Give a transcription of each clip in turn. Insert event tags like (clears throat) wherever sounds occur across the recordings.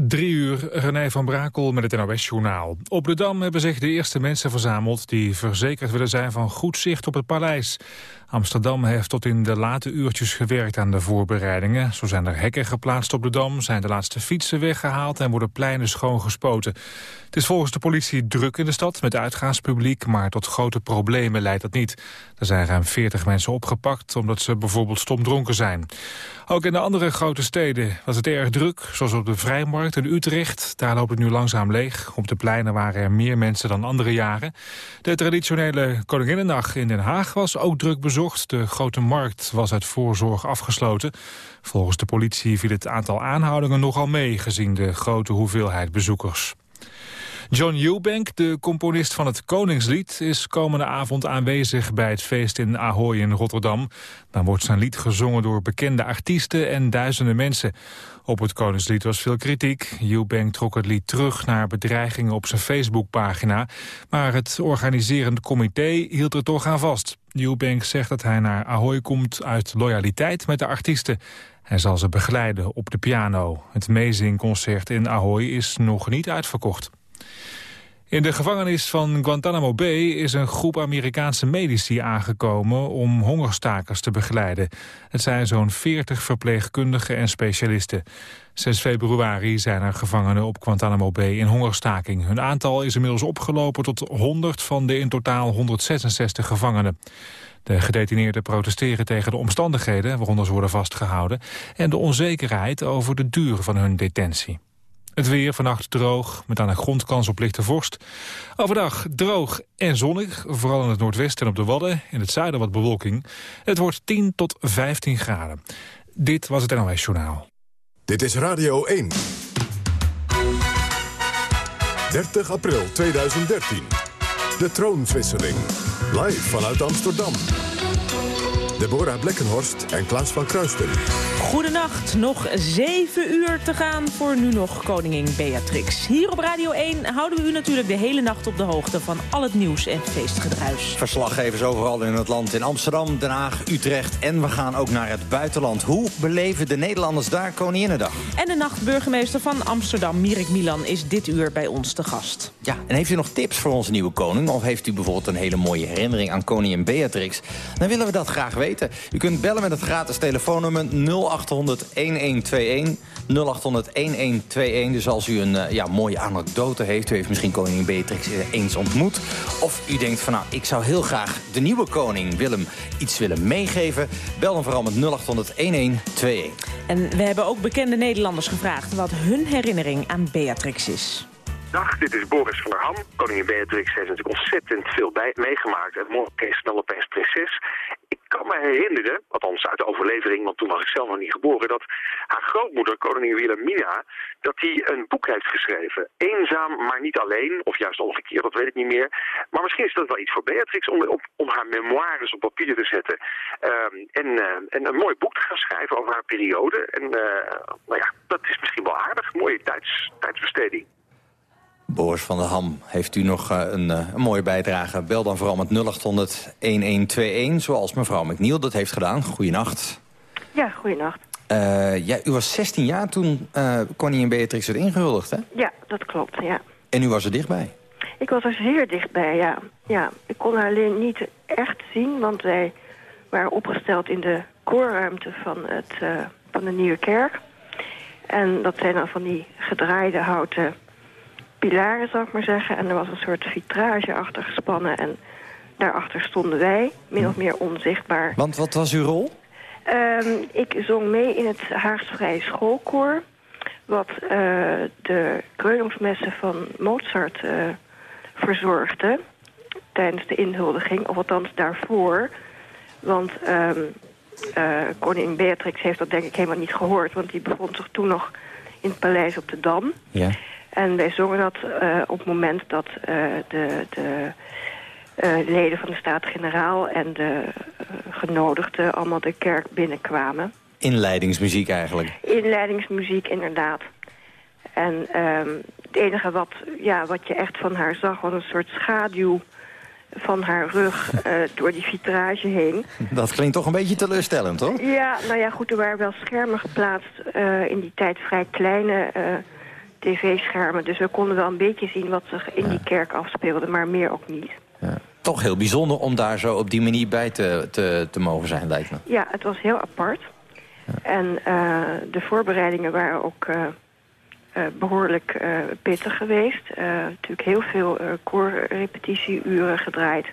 Drie uur, René van Brakel met het NOS-journaal. Op de Dam hebben zich de eerste mensen verzameld... die verzekerd willen zijn van goed zicht op het paleis. Amsterdam heeft tot in de late uurtjes gewerkt aan de voorbereidingen. Zo zijn er hekken geplaatst op de Dam, zijn de laatste fietsen weggehaald... en worden pleinen schoongespoten. Het is volgens de politie druk in de stad met uitgaanspubliek... maar tot grote problemen leidt dat niet. Er zijn ruim 40 mensen opgepakt omdat ze bijvoorbeeld stomdronken zijn. Ook in de andere grote steden was het erg druk, zoals op de Vrijmarkt in Utrecht. Daar loopt het nu langzaam leeg. Op de pleinen waren er meer mensen dan andere jaren. De traditionele Koninginnendag in Den Haag was ook druk bezocht. De grote markt was uit voorzorg afgesloten. Volgens de politie viel het aantal aanhoudingen nogal mee... gezien de grote hoeveelheid bezoekers. John Eubank, de componist van het Koningslied... is komende avond aanwezig bij het feest in Ahoy in Rotterdam. Dan wordt zijn lied gezongen door bekende artiesten en duizenden mensen. Op het Koningslied was veel kritiek. Eubank trok het lied terug naar bedreigingen op zijn Facebookpagina. Maar het organiserende comité hield er toch aan vast. Eubank zegt dat hij naar Ahoy komt uit loyaliteit met de artiesten. Hij zal ze begeleiden op de piano. Het meezingconcert in Ahoy is nog niet uitverkocht. In de gevangenis van Guantanamo Bay is een groep Amerikaanse medici aangekomen om hongerstakers te begeleiden. Het zijn zo'n 40 verpleegkundigen en specialisten. 6 februari zijn er gevangenen op Guantanamo Bay in hongerstaking. Hun aantal is inmiddels opgelopen tot 100 van de in totaal 166 gevangenen. De gedetineerden protesteren tegen de omstandigheden waaronder ze worden vastgehouden... en de onzekerheid over de duur van hun detentie. Het weer vannacht droog, met aan de grond kans op lichte vorst. Overdag droog en zonnig, vooral in het noordwesten en op de Wadden. In het zuiden wat bewolking. Het wordt 10 tot 15 graden. Dit was het NOS Journaal. Dit is Radio 1. 30 april 2013. De troonwisseling. Live vanuit Amsterdam. Deborah Blekkenhorst en Klaas van Kruisten. Goedenacht, nog zeven uur te gaan voor nu nog koningin Beatrix. Hier op Radio 1 houden we u natuurlijk de hele nacht op de hoogte van al het nieuws en feestgedruis. Verslaggevers overal in het land, in Amsterdam, Den Haag, Utrecht en we gaan ook naar het buitenland. Hoe beleven de Nederlanders daar Koninginnedag? En de nachtburgemeester van Amsterdam, Mirek Milan, is dit uur bij ons te gast. Ja, en heeft u nog tips voor onze nieuwe koning? Of heeft u bijvoorbeeld een hele mooie herinnering aan koningin Beatrix? Dan willen we dat graag weten. U kunt bellen met het gratis telefoonnummer 0800 1121. 0800 1121. Dus als u een uh, ja, mooie anekdote heeft, u heeft misschien koningin Beatrix eens ontmoet. Of u denkt van nou, ik zou heel graag de nieuwe koning Willem iets willen meegeven. Bel dan vooral met 0800 1121. En we hebben ook bekende Nederlanders gevraagd wat hun herinnering aan Beatrix is. Dag, dit is Boris van der Ham. Koningin Beatrix heeft natuurlijk ontzettend veel bij, meegemaakt. En morgen is snel opeens prinses. Ik kan me herinneren, althans uit de overlevering, want toen was ik zelf nog niet geboren, dat haar grootmoeder, koningin Wilhelmina, dat die een boek heeft geschreven. Eenzaam, maar niet alleen, of juist omgekeerd, dat weet ik niet meer. Maar misschien is dat wel iets voor Beatrix om, om, haar memoires op papier te zetten. Um, en, uh, en een mooi boek te gaan schrijven over haar periode. En uh, nou ja, dat is misschien wel aardig. Mooie tijds, tijdsbesteding. Boris van der Ham, heeft u nog uh, een, uh, een, mooie bijdrage? Bel dan vooral met 0800-1121, zoals mevrouw McNeil dat heeft gedaan. Goeienacht. Ja, goeienacht. Uh, ja, u was 16 jaar toen koningin Beatrix werd ingehuldigd, hè? Ja, dat klopt, ja. En u was er dichtbij? Ik was er zeer dichtbij, ja. ja. Ik kon haar alleen niet echt zien, want wij waren opgesteld in de koorruimte van, het, van de Nieuwe Kerk. En dat zijn dan van die gedraaide houten pilaren, zal ik maar zeggen. En er was een soort vitrage achter gespannen. En daarachter stonden wij, min of meer onzichtbaar. Want wat was uw rol? Um, ik zong mee in het Haagsvrije Schoolkoor. Wat uh, de kreuningsmessen van Mozart uh, verzorgde. Tijdens de inhuldiging, of althans daarvoor. Want um, uh, koningin Beatrix heeft dat denk ik helemaal niet gehoord. Want die bevond zich toen nog in het paleis op de Dam. Ja. En wij zongen dat uh, op het moment dat uh, de, de uh, leden van de Staten-Generaal en de genodigden allemaal de kerk binnenkwamen. Inleidingsmuziek eigenlijk? Inleidingsmuziek, inderdaad. En um, het enige wat, ja, wat je echt van haar zag was een soort schaduw van haar rug (laughs) door die vitrage heen. Dat klinkt toch een beetje teleurstellend, hoor? Ja, nou ja, goed, er waren wel schermen geplaatst in die tijd vrij kleine tv-schermen. Dus we konden wel een beetje zien wat zich in die kerk afspeelde, maar meer ook niet. Ja. Toch heel bijzonder om daar zo op die manier bij te, te, te mogen zijn, lijkt me. Ja, het was heel apart. En uh, de voorbereidingen waren ook uh, uh, behoorlijk pittig geweest. natuurlijk heel veel koorrepetitieuren gedraaid.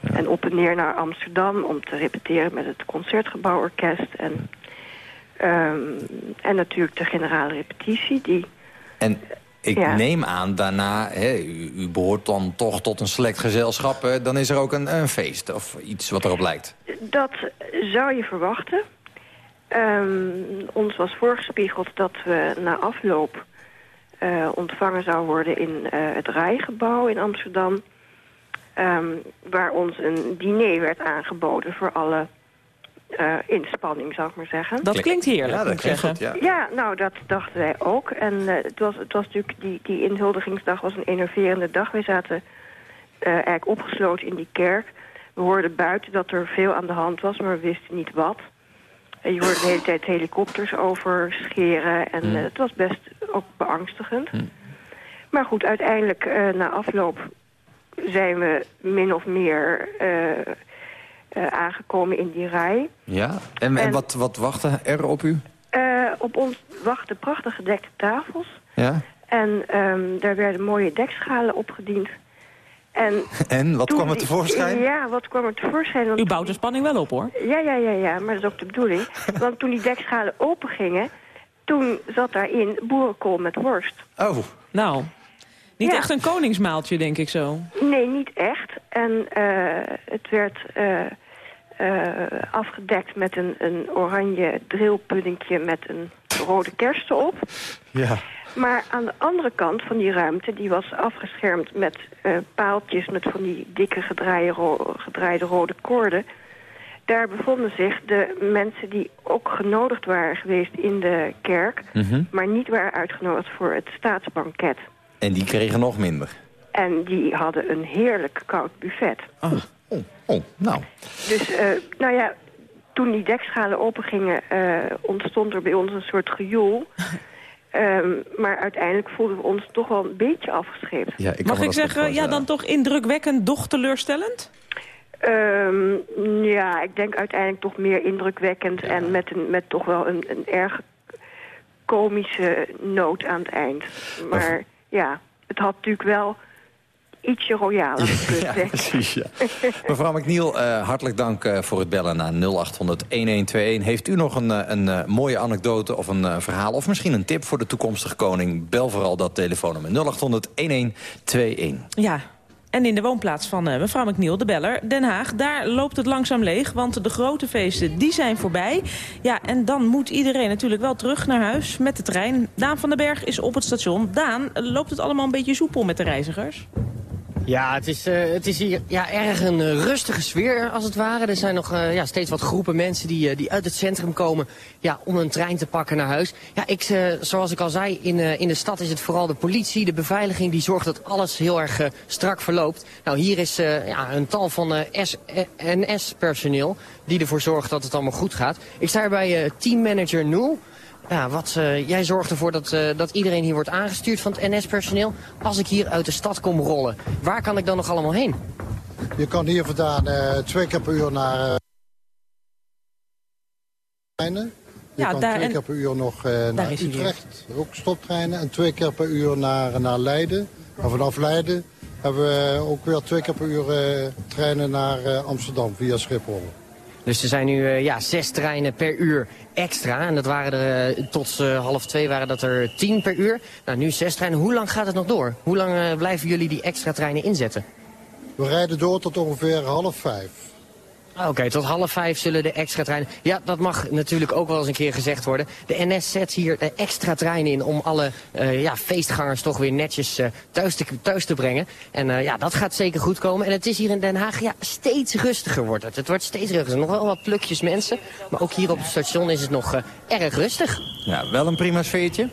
Ja. En op en neer naar Amsterdam om te repeteren met het Concertgebouworkest. En, um, en natuurlijk de generale repetitie. Die, en ik ja. neem aan daarna, hè, u, u, behoort dan toch tot een select gezelschap... Hè, dan is er ook een, een feest of iets wat erop lijkt. Dat zou je verwachten. Um, ons was voorgespiegeld dat we na afloop uh, ontvangen zouden worden in uh, het Rijgebouw in Amsterdam. Um, waar ons een diner werd aangeboden voor alle uh, inspanning, zou ik maar zeggen. Dat klinkt heerlijk, ja, dat klinkt goed, ja. ja, nou, dat dachten wij ook. En uh, het, was, het was natuurlijk, die, die inhuldigingsdag was een enerverende dag. Wij zaten uh, eigenlijk opgesloten in die kerk. We hoorden buiten dat er veel aan de hand was, maar we wisten niet wat. En je hoorde de hele tijd helikopters overscheren. En mm. het was best ook beangstigend. Mm. Maar goed, uiteindelijk na afloop zijn we min of meer uh, aangekomen in die rij. Ja, en, en, en wat, wat wachtte er op u? Uh, op ons wachten prachtig gedekte tafels. Ja. En um, daar werden mooie dekschalen opgediend. En, (laughs) en wat kwam er tevoorschijn? Ja, wat kwam er tevoorschijn? Want U bouwt de spanning wel op, hoor. Ja, ja, ja, ja, maar dat is ook de bedoeling. (laughs) want toen die dekschalen open gingen, toen zat daarin boerenkool met worst. Oh. Nou, niet ja. echt een koningsmaaltje, denk ik zo. Nee, niet echt. En uh, het werd... Uh, afgedekt met een, een oranje drillpuddingje met een rode kerst erop. Ja. Maar aan de andere kant van die ruimte, die was afgeschermd met uh, paaltjes met van die dikke gedraaide, ro gedraaide rode koorden. Daar bevonden zich de mensen die ook genodigd waren geweest in de kerk, mm -hmm. maar niet waren uitgenodigd voor het staatsbanket. En die kregen nog minder? En die hadden een heerlijk koud buffet. Oh. Oh, oh, nou. Dus, uh, nou ja, toen die dekschalen opengingen, uh, ontstond er bij ons een soort gejoel. um, (laughs) maar uiteindelijk voelden we ons toch wel een beetje afgescheept. Ja, ik Mag ik zeggen, ja, dan toch indrukwekkend, doch teleurstellend? Um, ja, ik denk uiteindelijk toch meer indrukwekkend... Ja. en met, een, met toch wel een, een erg komische noot aan het eind. Maar ja, het had natuurlijk wel ietsje royaler gekund. (laughs) ja, precies, ja. Mevrouw McNeil, uh, hartelijk dank uh, voor het bellen naar 0800-1121. Heeft u nog een, een uh, mooie anekdote of een verhaal... of misschien een tip voor de toekomstige koning? Bel vooral dat telefoonnummer 0800-1121. Ja, en in de woonplaats van uh, mevrouw McNeil, de beller, Den Haag... daar loopt het langzaam leeg, want de grote feesten die zijn voorbij. Ja, en dan moet iedereen natuurlijk wel terug naar huis met de trein. Daan van den Berg is op het station. Daan, loopt het allemaal een beetje soepel met de reizigers? Ja, het is, uh, het is hier ja, erg een uh, rustige sfeer als het ware. Er zijn nog uh, ja, steeds wat groepen mensen die, die uit het centrum komen ja, om een trein te pakken naar huis. Ja, ik, zoals ik al zei, in, in de stad is het vooral de politie, de beveiliging... die zorgt dat alles heel erg strak verloopt. Nou, hier is ja, een tal van NS-personeel die ervoor zorgt dat het allemaal goed gaat. Ik sta hier bij teammanager Noel... Ja, wat, uh, jij zorgt ervoor dat, uh, dat iedereen hier wordt aangestuurd van het NS-personeel. Als ik hier uit de stad kom rollen, waar kan ik dan nog allemaal heen? Je kan hier vandaan uh, twee keer per uur naar... treinen. Je ja, kan daar, twee keer per uur nog naar Utrecht, ook stoptreinen. En twee keer per uur naar, naar Leiden. En vanaf Leiden hebben we ook weer twee keer per uur treinen naar Amsterdam via Schiphol. Dus er zijn nu ja, zes treinen per uur extra. En dat waren er uh, tot uh, half twee waren dat er tien per uur. Nou, nu zes treinen. Hoe lang gaat het nog door? Hoe lang blijven jullie die extra treinen inzetten? We rijden door tot ongeveer half vijf. Oké, okay, tot half vijf zullen de extra treinen... Ja, dat mag natuurlijk ook wel eens een keer gezegd worden. De NS zet hier extra treinen in om alle uh, ja, feestgangers toch weer netjes uh, thuis, te, thuis te brengen. En uh, ja, dat gaat zeker goed komen. En het is hier in Den Haag ja, steeds rustiger wordt het. Het wordt steeds rustiger. Nog wel wat plukjes mensen. Maar ook hier op het station is het nog erg rustig. Ja, wel een prima sfeertje.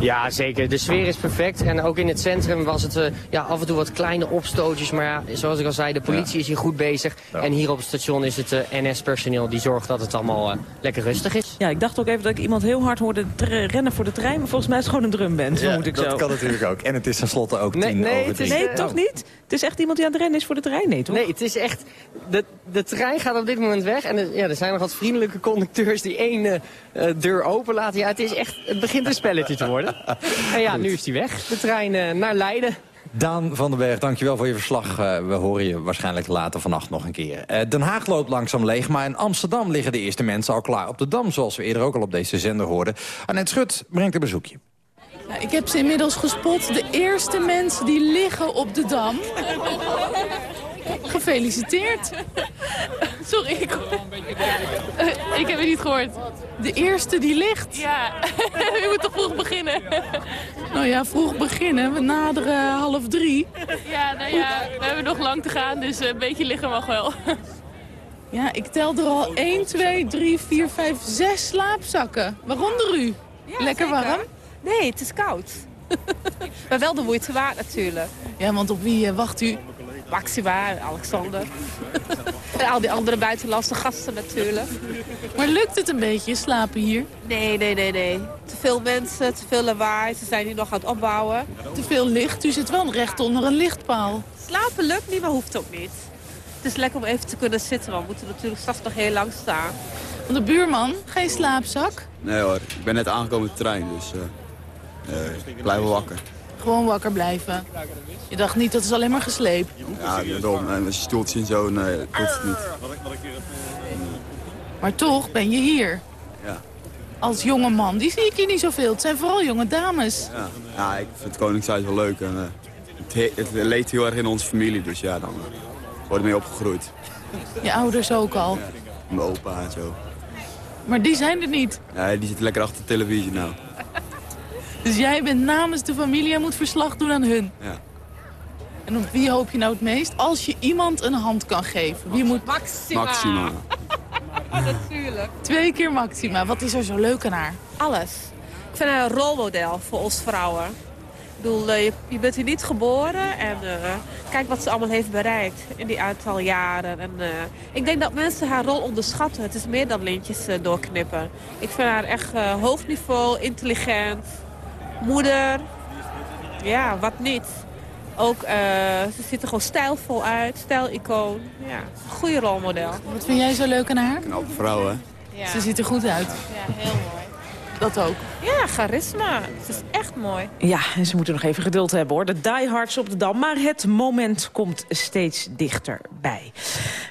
Ja, zeker. De sfeer is perfect. En ook in het centrum was het uh, ja, af en toe wat kleine opstootjes. Maar ja, zoals ik al zei, de politie is hier goed bezig. En hier op het station is het uh, NS-personeel die zorgt dat het allemaal uh, lekker rustig is. Ja, ik dacht ook even dat ik iemand heel hard hoorde rennen voor de trein. Maar volgens mij is het gewoon een drumband, ja, moet ik dat zo. dat kan natuurlijk ook. En het is tenslotte ook nee, tien nee, over het is, drie. Nee, toch niet? Het is echt iemand die aan het rennen is voor de trein? Nee, toch? Nee, het is echt... De, de trein gaat op dit moment weg. En er, ja, er zijn nog wat vriendelijke conducteurs die één uh, deur open laten. Ja, het is echt... Het begint een spelletje te worden. (laughs) en ja, nu is die weg. De trein uh, naar Leiden. Daan van den Berg, dankjewel voor je verslag. Uh, we horen je waarschijnlijk later vannacht nog een keer. Uh, Den Haag loopt langzaam leeg, maar in Amsterdam liggen de eerste mensen al klaar op de Dam... zoals we eerder ook al op deze zender hoorden. Annette Schut brengt een bezoekje. Ja, ik heb ze inmiddels gespot. De eerste mensen die liggen op de Dam. Gefeliciteerd. (laughs) Sorry, ik, uh, ik heb het niet gehoord. De eerste die ligt? Ja, (laughs) u moet toch vroeg beginnen? Nou ja, vroeg beginnen. We naderen half drie. Ja, nou ja, we hebben nog lang te gaan, dus een beetje liggen mag wel. Ja, ik tel er al 1, 2, 3, 4, 5, 6 slaapzakken. Waaronder u. Ja, Lekker zeker. warm? Nee, het is koud. (laughs) maar wel de moeite waard natuurlijk. Ja, want op wie uh, wacht u? Maxima, Alexander. en (laughs) al die andere buitenlandse gasten natuurlijk. Maar lukt het een beetje, slapen hier? Nee, nee, nee, nee. Te veel mensen, te veel lawaai. Ze zijn hier nog aan het opbouwen. Te veel licht. U zit wel recht onder een lichtpaal. Slapen lukt niet, maar hoeft ook niet. Het is lekker om even te kunnen zitten, want we moeten natuurlijk straks nog heel lang staan. Van de buurman, geen slaapzak? Nee hoor, ik ben net aangekomen met de trein, dus uh, uh, ik blijf wel wakker. Gewoon wakker blijven. Je dacht niet, dat is alleen maar gesleep. Ja, dom. En als je stoelt zien zo, nee, dat het niet. Maar toch ben je hier. Ja. Als jonge man, die zie ik hier niet zoveel. Het zijn vooral jonge dames. Ja, ja ik vind het Koningshuis wel leuk. En, uh, het, het, leeft heel erg in onze familie, dus ja, dan uh, word ik mee opgegroeid. Je ouders ook al? Ja, mijn opa en zo. Maar die zijn er niet? Ja, die zitten lekker achter de televisie nou. Dus jij bent namens de familie en moet verslag doen aan hun? Ja. En op wie hoop je nou het meest? Als je iemand een hand kan geven. Wie moet... Maxima. Maxima. (laughs) Natuurlijk. Twee keer Maxima. Wat is er zo leuk aan haar? Alles. Ik vind haar een rolmodel voor ons vrouwen. Ik bedoel, uh, je, je, bent hier niet geboren en uh, kijk wat ze allemaal heeft bereikt in die aantal jaren. En, uh, ik denk dat mensen haar rol onderschatten. Het is meer dan lintjes doorknippen. Ik vind haar echt hoog niveau, intelligent, moeder. Ja, wat niet. Ook, ze ziet er gewoon stijlvol uit, stijlicoon. Ja, goede rolmodel. Wat vind jij zo leuk aan haar? Knappe vrouw, hè? Ja. Ze ziet er goed uit. Ja, heel mooi. Dat ook. Ja, charisma. Het is echt mooi. Ja, en ze moeten nog even geduld hebben hoor. De diehards op de Dam. Maar het moment komt steeds dichterbij.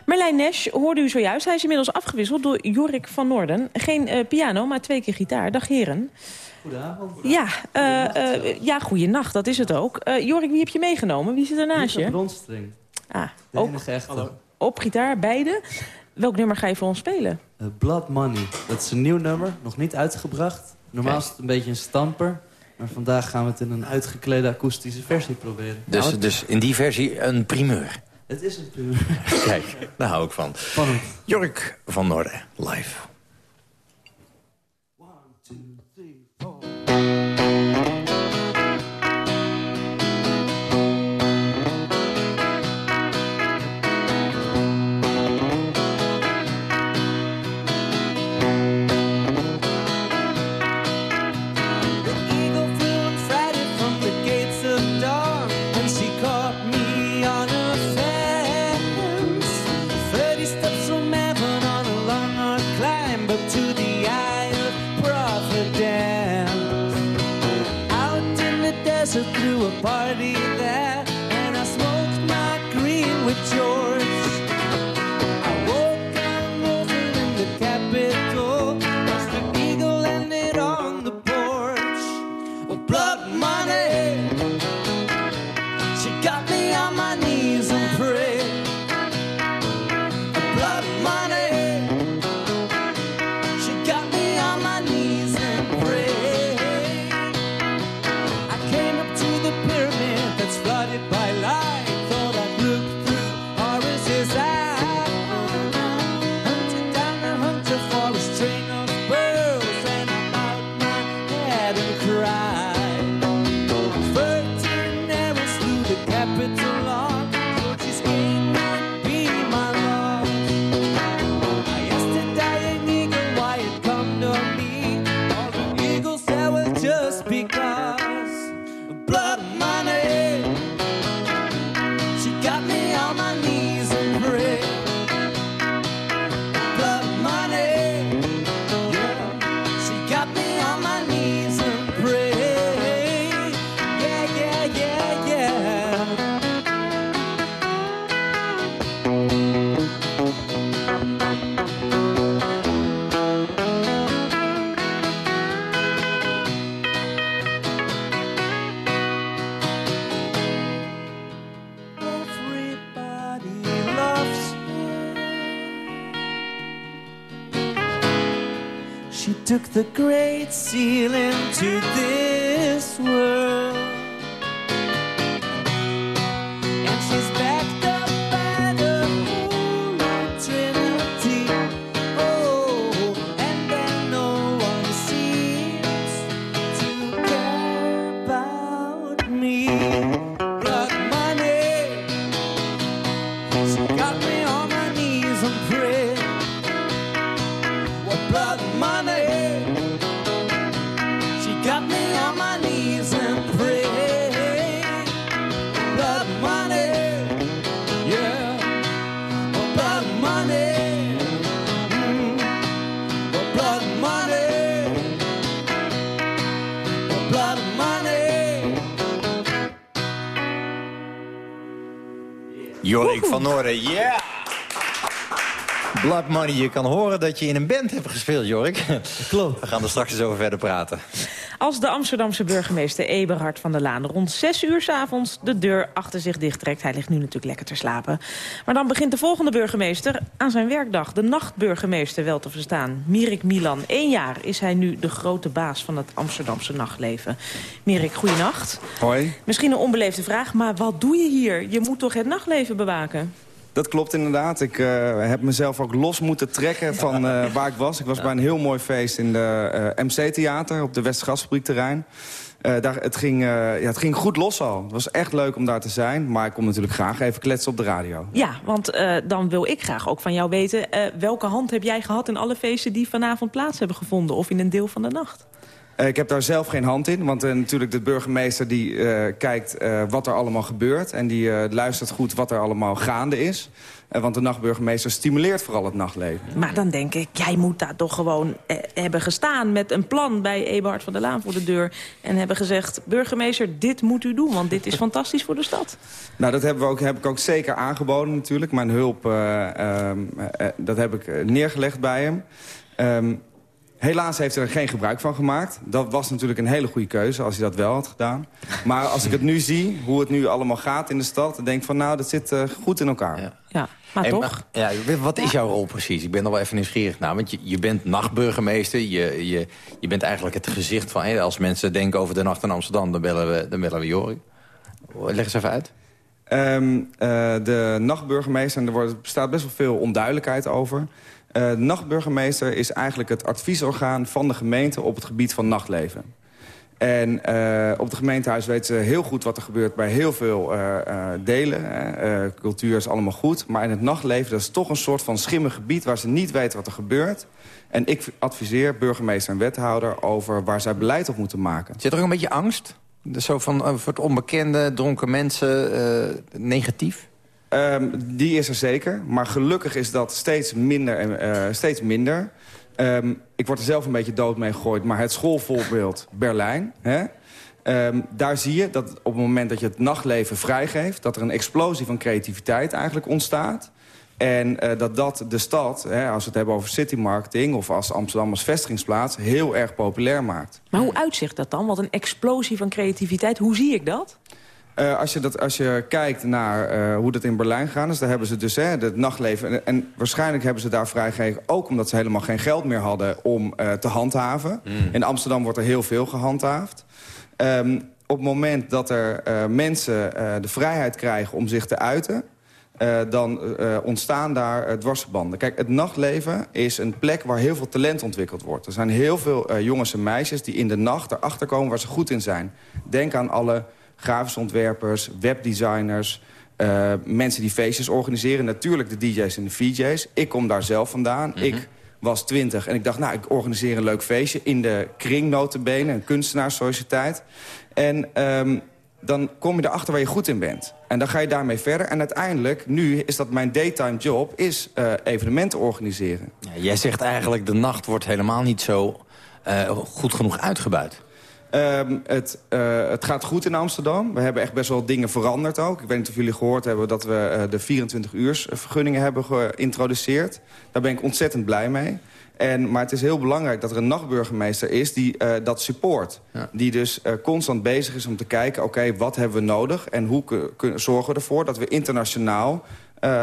Merlijn Nesch hoorde u zojuist. Hij is inmiddels afgewisseld door Jorik van Noorden. Geen uh, piano, maar twee keer gitaar. Dag heren. Goedenavond. Ja, uh, uh, ja goeienacht, dat is het ook. Jorik, wie heb je meegenomen? Wie zit er naast je? Bronstring. Ah, de ook enige echte. Hallo. op gitaar, beide. Welk nummer ga je voor ons spelen? Uh, Blood Money. Dat is een nieuw nummer, nog niet uitgebracht. Normaal is het een beetje een stamper. Maar vandaag gaan we het in een uitgeklede akoestische versie proberen. Dus, nou, dus in die versie een primeur? Het is een primeur. (laughs) Kijk, daar hou ik van. Spannend. Jorik van Noorden, live. just because. The great seal into this world. Noorden, yeah! Blood Money, je kan horen dat je in een band hebt gespeeld, Jorik. Klopt. We gaan er straks eens over verder praten. Als de Amsterdamse burgemeester Eberhard van der Laan rond 6 uur 's avonds de deur achter zich dichttrekt. Hij ligt nu natuurlijk lekker te slapen. Maar dan begint de volgende burgemeester aan zijn werkdag. De nachtburgemeester wel te verstaan. Mirik Milan. Eén jaar is hij nu de grote baas van het Amsterdamse nachtleven. Mirik, goeienacht. Hoi. Misschien een onbeleefde vraag, maar wat doe je hier? Je moet toch het nachtleven bewaken? Dat klopt inderdaad. Ik uh, heb mezelf ook los moeten trekken van uh, (laughs) waar ik was. Ik was bij een heel mooi feest in de uh, MC-theater op de Westgasfabriekterrein. daar, het, ging, ja, het ging goed los al. Het was echt leuk om daar te zijn. Maar ik kom natuurlijk graag even kletsen op de radio. Ja, want dan wil ik graag ook van jou weten... welke hand heb jij gehad in alle feesten die vanavond plaats hebben gevonden? Of in een deel van de nacht? Uh, ik heb daar zelf geen hand in, want uh, natuurlijk de burgemeester die uh, kijkt wat er allemaal gebeurt... en die luistert goed wat er allemaal gaande is. want de nachtburgemeester stimuleert vooral het nachtleven. Maar dan denk ik, jij moet daar toch gewoon hebben gestaan... met een plan bij Eberhard van der Laan voor de deur... en hebben gezegd, burgemeester, dit moet u doen... want dit is fantastisch voor de stad. (laughs) Nou, dat hebben we ook, heb ik ook zeker aangeboden natuurlijk. Mijn hulp, um, dat heb ik neergelegd bij hem... Um, Helaas heeft hij er geen gebruik van gemaakt. Dat was natuurlijk een hele goede keuze als hij dat wel had gedaan. Maar als ik het nu zie, hoe het nu allemaal gaat in de stad... dan denk ik van nou, dat zit uh, goed in elkaar. Ja, ja maar hey, toch? Maar, ja, wat is jouw rol precies? Ik ben nog wel even nieuwsgierig naar. Want je, je bent nachtburgemeester. Je, je, je bent eigenlijk het gezicht van... Hey, als mensen denken over de nacht in Amsterdam, dan bellen we, dan bellen we Jorik. Leg eens even uit. Um, uh, de nachtburgemeester, en er wordt, bestaat best wel veel onduidelijkheid over... De nachtburgemeester is eigenlijk het adviesorgaan van de gemeente op het gebied van nachtleven. En uh, op het gemeentehuis weten ze heel goed wat er gebeurt bij heel veel uh, delen. cultuur is allemaal goed. Maar in het nachtleven dat is toch een soort van schimmig gebied... waar ze niet weten wat er gebeurt. En ik adviseer burgemeester en wethouder over waar zij beleid op moeten maken. Zit er ook een beetje angst? Zo van voor het onbekende, dronken mensen, negatief? Um, die is er zeker, maar gelukkig is dat steeds minder. Uh, steeds minder. Um, ik word er zelf een beetje dood mee gegooid, maar het schoolvoorbeeld Berlijn... Hè? Um, daar zie je dat op het moment dat je het nachtleven vrijgeeft... dat er een explosie van creativiteit eigenlijk ontstaat. En uh, dat dat de stad, hè, als we het hebben over city marketing... of als Amsterdam als vestigingsplaats, heel erg populair maakt. Maar hoe uitzicht dat dan? Want een explosie van creativiteit, hoe zie ik dat? Uh, als, je dat, als je kijkt naar uh, hoe dat in Berlijn gaat... Dus daar hebben ze dus hè, het nachtleven... En, en, waarschijnlijk hebben ze daar vrijgegeven... ook omdat ze helemaal geen geld meer hadden om uh, te handhaven. Mm. In Amsterdam wordt er heel veel gehandhaafd. Um, op het moment dat er mensen de vrijheid krijgen om zich te uiten... dan ontstaan daar dwarsverbanden. Kijk, het nachtleven is een plek waar heel veel talent ontwikkeld wordt. Er zijn heel veel jongens en meisjes die in de nacht erachter komen... waar ze goed in zijn. Denk aan alle grafische ontwerpers, webdesigners... Uh, mensen die feestjes organiseren. Natuurlijk de DJ's en de VJ's. Ik kom daar zelf vandaan. Mm -hmm. Ik was 20. En ik dacht, nou, ik organiseer een leuk feestje in de kring notabene, een kunstenaarssociëteit. En ehm, dan kom je erachter waar je goed in bent. En dan ga je daarmee verder. En uiteindelijk, nu is dat mijn daytime job, is uh, evenementen organiseren. Ja, jij zegt eigenlijk, de nacht wordt helemaal niet zo uh, goed genoeg uitgebuit. Um, het, uh, het gaat goed in Amsterdam. We hebben echt best wel dingen veranderd ook. Ik weet niet of jullie gehoord hebben dat we uh, de 24 uurs vergunningen hebben geïntroduceerd. Daar ben ik ontzettend blij mee. En, maar het is heel belangrijk dat er een nachtburgemeester is die uh, dat support. Ja. Die dus constant bezig is om te kijken, oké, okay, wat hebben we nodig... en hoe zorgen we ervoor dat we internationaal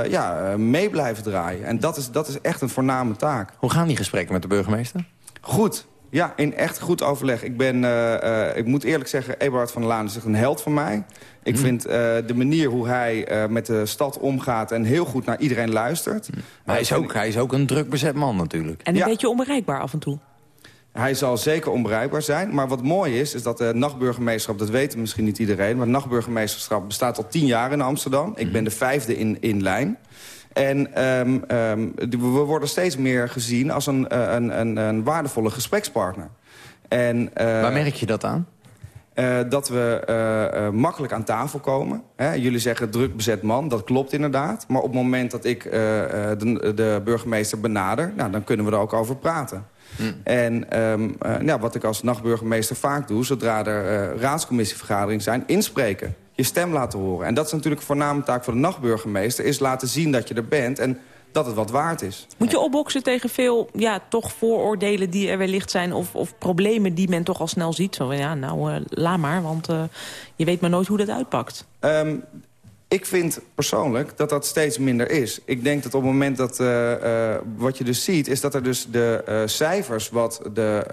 ja, mee blijven draaien. En dat is, dat is echt een voorname taak. Hoe gaan die gesprekken met de burgemeester? Goed. Ja, in echt goed overleg. Ik, ben, uh, uh, ik moet eerlijk zeggen, Eberhard van der Laan is echt een held van mij. Ik mm. vind uh, de manier hoe hij met de stad omgaat en heel goed naar iedereen luistert. Mm. Maar hij is, ook, hij is ook een druk bezet man natuurlijk. En een ja. beetje onbereikbaar af en toe. Hij zal zeker onbereikbaar zijn. Maar wat mooi is, is dat de nachtburgemeesterschap... dat weten misschien niet iedereen... maar het nachtburgemeesterschap bestaat al tien jaar in Amsterdam. Ik ben de vijfde in, in lijn. En um, um, we worden steeds meer gezien als een, een, een, een waardevolle gesprekspartner. En, uh, Waar merk je dat aan? Uh, dat we uh, makkelijk aan tafel komen. Hè? Jullie zeggen druk bezet man, dat klopt inderdaad. Maar op het moment dat ik de, de, burgemeester benader... Nou, dan kunnen we er ook over praten. Hmm. En um, nou, wat ik als nachtburgemeester vaak doe... zodra er raadscommissievergaderingen zijn, inspreken je stem laten horen. En dat is natuurlijk een voorname taak voor de nachtburgemeester... is laten zien dat je er bent en dat het wat waard is. Moet je opboksen tegen veel ja, toch vooroordelen die er wellicht zijn... of, of problemen die men toch al snel ziet? Zo, ja, nou, uh, laat maar, want uh, je weet maar nooit hoe dat uitpakt. Um, ik vind persoonlijk dat dat steeds minder is. Ik denk dat op het moment dat... Uh, uh, wat je dus ziet, is dat er dus de uh, cijfers... wat de,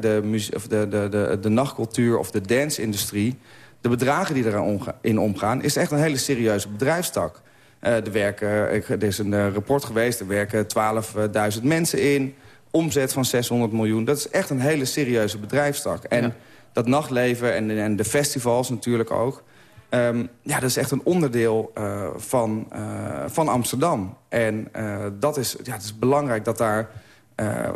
de, of de, de, de, de nachtcultuur of de dance-industrie de bedragen die erin omgaan... is echt een hele serieuze bedrijfstak. Uh, er, werken, er is een uh, rapport geweest, er werken 12.000 mensen in. Omzet van 600 miljoen. Dat is echt een hele serieuze bedrijfstak. En ja. dat nachtleven en, en, de festivals natuurlijk ook... Um, ja, dat is echt een onderdeel uh, van, van Amsterdam. En dat is, ja, het is belangrijk dat daar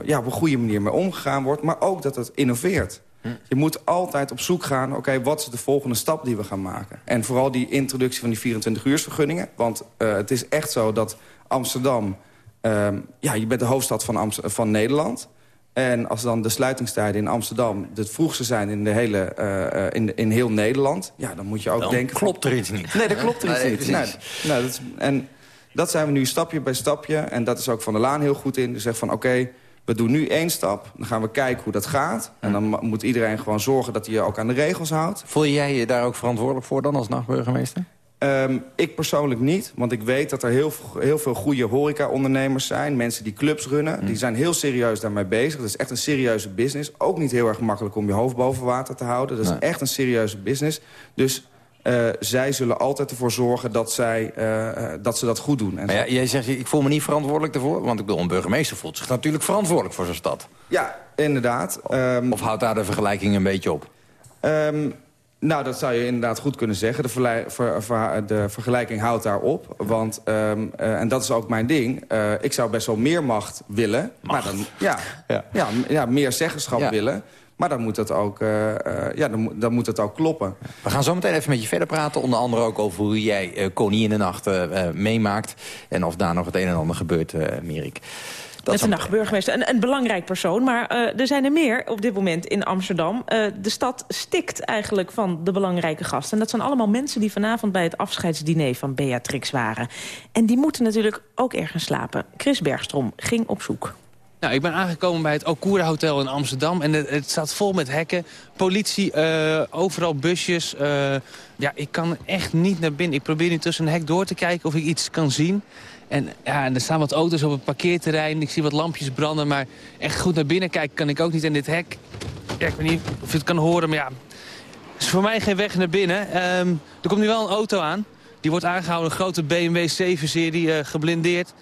ja, op een goede manier mee omgegaan wordt... maar ook dat het innoveert. Je moet altijd op zoek gaan, oké, okay, wat is de volgende stap die we gaan maken? En vooral die introductie van die 24-uursvergunningen. Want uh, het is echt zo dat Amsterdam... Uh, ja, je bent de hoofdstad van, Amst van Nederland. En als dan de sluitingstijden in Amsterdam het vroegste zijn in, de hele, uh, in, in heel Nederland... ja, dan moet je ook dan denken... klopt er iets niet. Nee, dat klopt er iets nee, niet. Nee, nou, dat is, en dat zijn we nu stapje bij stapje. En dat is ook Van der Laan heel goed in. Die zegt van, oké... Okay, we doen nu één stap, dan gaan we kijken hoe dat gaat. En dan moet iedereen gewoon zorgen dat hij je ook aan de regels houdt. Voel jij je daar ook verantwoordelijk voor dan als nachtburgemeester? Um, ik persoonlijk niet, want ik weet dat er heel, heel veel goede horeca-ondernemers zijn. Mensen die clubs runnen, mm. die zijn heel serieus daarmee bezig. Dat is echt een serieuze business. Ook niet heel erg makkelijk om je hoofd boven water te houden. Dat is nee. echt een serieuze business. Dus uh, zij zullen altijd ervoor zorgen dat, zij, uh, dat ze dat goed doen. En ja, jij zegt, ik voel me niet verantwoordelijk ervoor. Want ik bedoel, een burgemeester voelt zich natuurlijk verantwoordelijk voor zijn stad. Ja, inderdaad. Um, of houdt daar de vergelijking een beetje op? Um, nou, dat zou je inderdaad goed kunnen zeggen. De, ver, ver, de vergelijking houdt daar op. Want, um, uh, en dat is ook mijn ding, uh, ik zou best wel meer macht willen. Macht. Maar dan, ja, ja. Ja, ja, meer zeggenschap willen. Maar dan moet, het ook, uh, uh, ja, dan, dan, moet het ook kloppen. We gaan zo meteen even met je verder praten. Onder andere ook over hoe jij uh, Koning in de Nacht meemaakt. En of daar nog het een en ander gebeurt, Merik. Dat Met de nachtburgemeester. Een, een belangrijk persoon. Maar uh, er zijn er meer op dit moment in Amsterdam. Uh, de stad stikt eigenlijk van de belangrijke gasten. En dat zijn allemaal mensen die vanavond bij het afscheidsdiner van Beatrix waren. En die moeten natuurlijk ook ergens slapen. Chris Bergstrom ging op zoek. Nou, ik ben aangekomen bij het Okura Hotel in Amsterdam. En het, het staat vol met hekken, politie, uh, overal busjes. Uh, ja, ik kan echt niet naar binnen. Ik probeer nu tussen een hek door te kijken of ik iets kan zien. En, ja, er staan wat auto's op het parkeerterrein. Ik zie wat lampjes branden, maar echt goed naar binnen kijken kan ik ook niet. in dit hek, ik weet niet of je het kan horen, maar ja... is voor mij geen weg naar binnen. Um, er komt nu wel een auto aan. Die wordt aangehouden, een grote BMW 7-serie, uh, geblindeerd.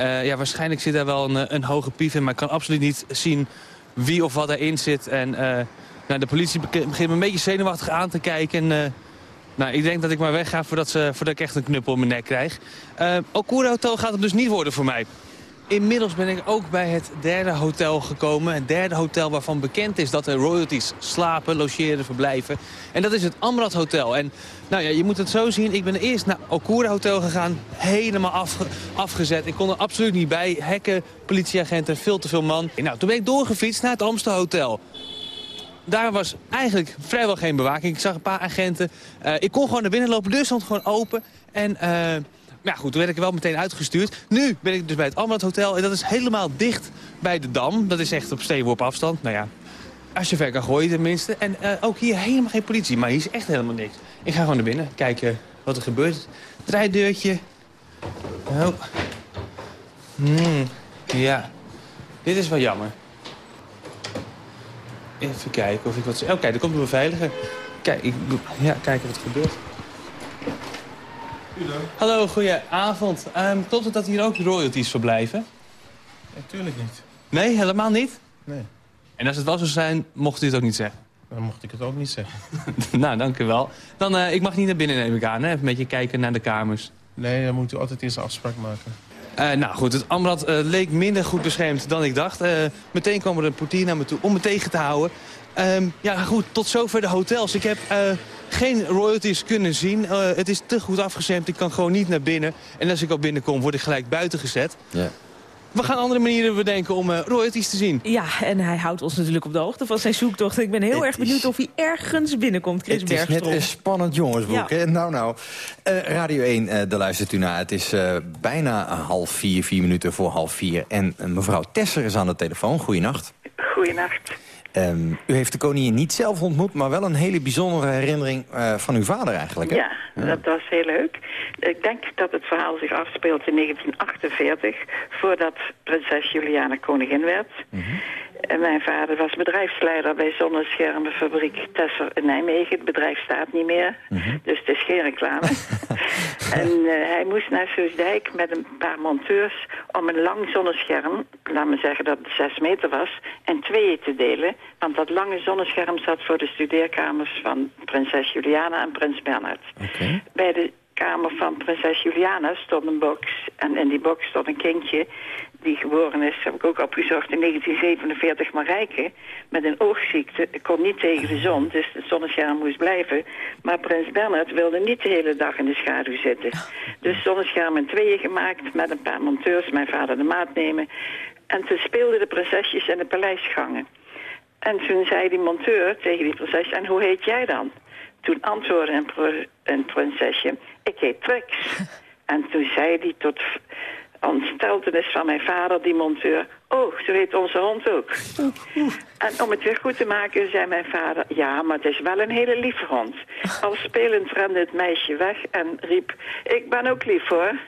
Uh, ja, waarschijnlijk zit daar wel een, een hoge pief in, maar ik kan absoluut niet zien wie of wat erin zit. En uh, nou, de politie begint me een beetje zenuwachtig aan te kijken. En, nou, ik denk dat ik maar wegga voordat, ze, voordat ik echt een knuppel in mijn nek krijg. Uh, Okura Hotel gaat het dus niet worden voor mij. Inmiddels ben ik ook bij het derde hotel gekomen. Het derde hotel waarvan bekend is dat er royalties slapen, logeren, verblijven. En dat is het Amrad Hotel. En nou ja, je moet het zo zien. Ik ben eerst naar Okura Hotel gegaan. Helemaal afge afgezet. Ik kon er absoluut niet bij. Hekken, politieagenten, veel te veel man. Nou, toen ben ik doorgefietst naar het Amstel Hotel daar was eigenlijk vrijwel geen bewaking. Ik zag een paar agenten. Uh, ik kon gewoon naar binnen lopen, de deur stond gewoon open. En uh, ja, goed, toen werd ik wel meteen uitgestuurd. Nu ben ik dus bij het Amrad Hotel en dat is helemaal dicht bij de Dam. Dat is echt op steenworp afstand. Nou ja, als je ver kan gooien tenminste. En uh, ook hier helemaal geen politie, maar hier is echt helemaal niks. Ik ga gewoon naar binnen, kijken wat er gebeurt. Draaideurtje. Oh. Hmm. Ja, dit is wel jammer. Even kijken of ik wat... Oké, okay, er komt een beveiliger. Kijk, ik... ja, kijken wat er gebeurt. Hallo, goedenavond. Um, klopt het dat hier ook royalties verblijven? Natuurlijk niet. Nee, helemaal niet? Nee. En als het wel zou zijn, mocht u het ook niet zeggen? Dan mocht ik het ook niet zeggen. (laughs) nou, dank u wel. Dan, uh, ik mag niet naar binnen, neem ik aan. Hè? Even een beetje kijken naar de kamers. Nee, dan moet u altijd eerst een afspraak maken. Uh, nou goed, het Amrad uh, leek minder goed beschermd dan ik dacht. Meteen kwam er een portier naar me toe om me tegen te houden. Um, ja goed, tot zover de hotels. Ik heb geen royalties kunnen zien. het is te goed afgeschermd, ik kan gewoon niet naar binnen. En als ik al binnenkom, word ik gelijk buiten gezet. Ja. We gaan andere manieren bedenken om uh, royalties te zien. Ja, en hij houdt ons natuurlijk op de hoogte van zijn zoektocht. Ik ben heel het erg benieuwd is... of hij ergens binnenkomt, Chris Het Bergstrom. is net een spannend jongensboek, ja. Nou, nou. Uh, Radio 1, uh, daar luistert u naar. Het is bijna half vier, vier minuten voor half vier. En mevrouw Tesser is aan de telefoon. Goeienacht. Goeienacht. Um, u heeft de koningin niet zelf ontmoet, maar wel een hele bijzondere herinnering uh, van uw vader eigenlijk. Hè? Ja, ja, dat was heel leuk. Ik denk dat het verhaal zich afspeelt in 1948, voordat prinses Juliana koningin werd. Mm -hmm. En mijn vader was bedrijfsleider bij zonneschermenfabriek Tesser in Nijmegen. Het bedrijf staat niet meer, mm -hmm. dus het is geen reclame. (laughs) en uh, hij moest naar Soesdijk met een paar monteurs om een lang zonnescherm, laat me zeggen dat het zes meter was, en tweeën te delen. Want dat lange zonnescherm zat voor de studeerkamers van prinses Juliana en prins Bernhard. Okay. Bij de kamer van prinses Juliana stond een box. En in die box stond een kindje die geboren is, heb ik ook opgezocht, in 1947 Marijke. Met een oogziekte, kon niet tegen de zon, dus het zonnescherm moest blijven. Maar prins Bernhard wilde niet de hele dag in de schaduw zitten. Dus zonnescherm in tweeën gemaakt met een paar monteurs, mijn vader de maat nemen. En toen speelden de prinsesjes in de paleisgangen. En toen zei die monteur tegen die prinses, en hoe heet jij dan? Toen antwoordde een, een prinsesje, ik heet Trix. (laughs) en toen zei hij tot ontsteltenis van mijn vader, die monteur... oh, zo heet onze hond ook. (laughs) en om het weer goed te maken, zei mijn vader... ja, maar het is wel een hele lieve hond. (laughs) Al spelend rende het meisje weg en riep... ik ben ook lief hoor.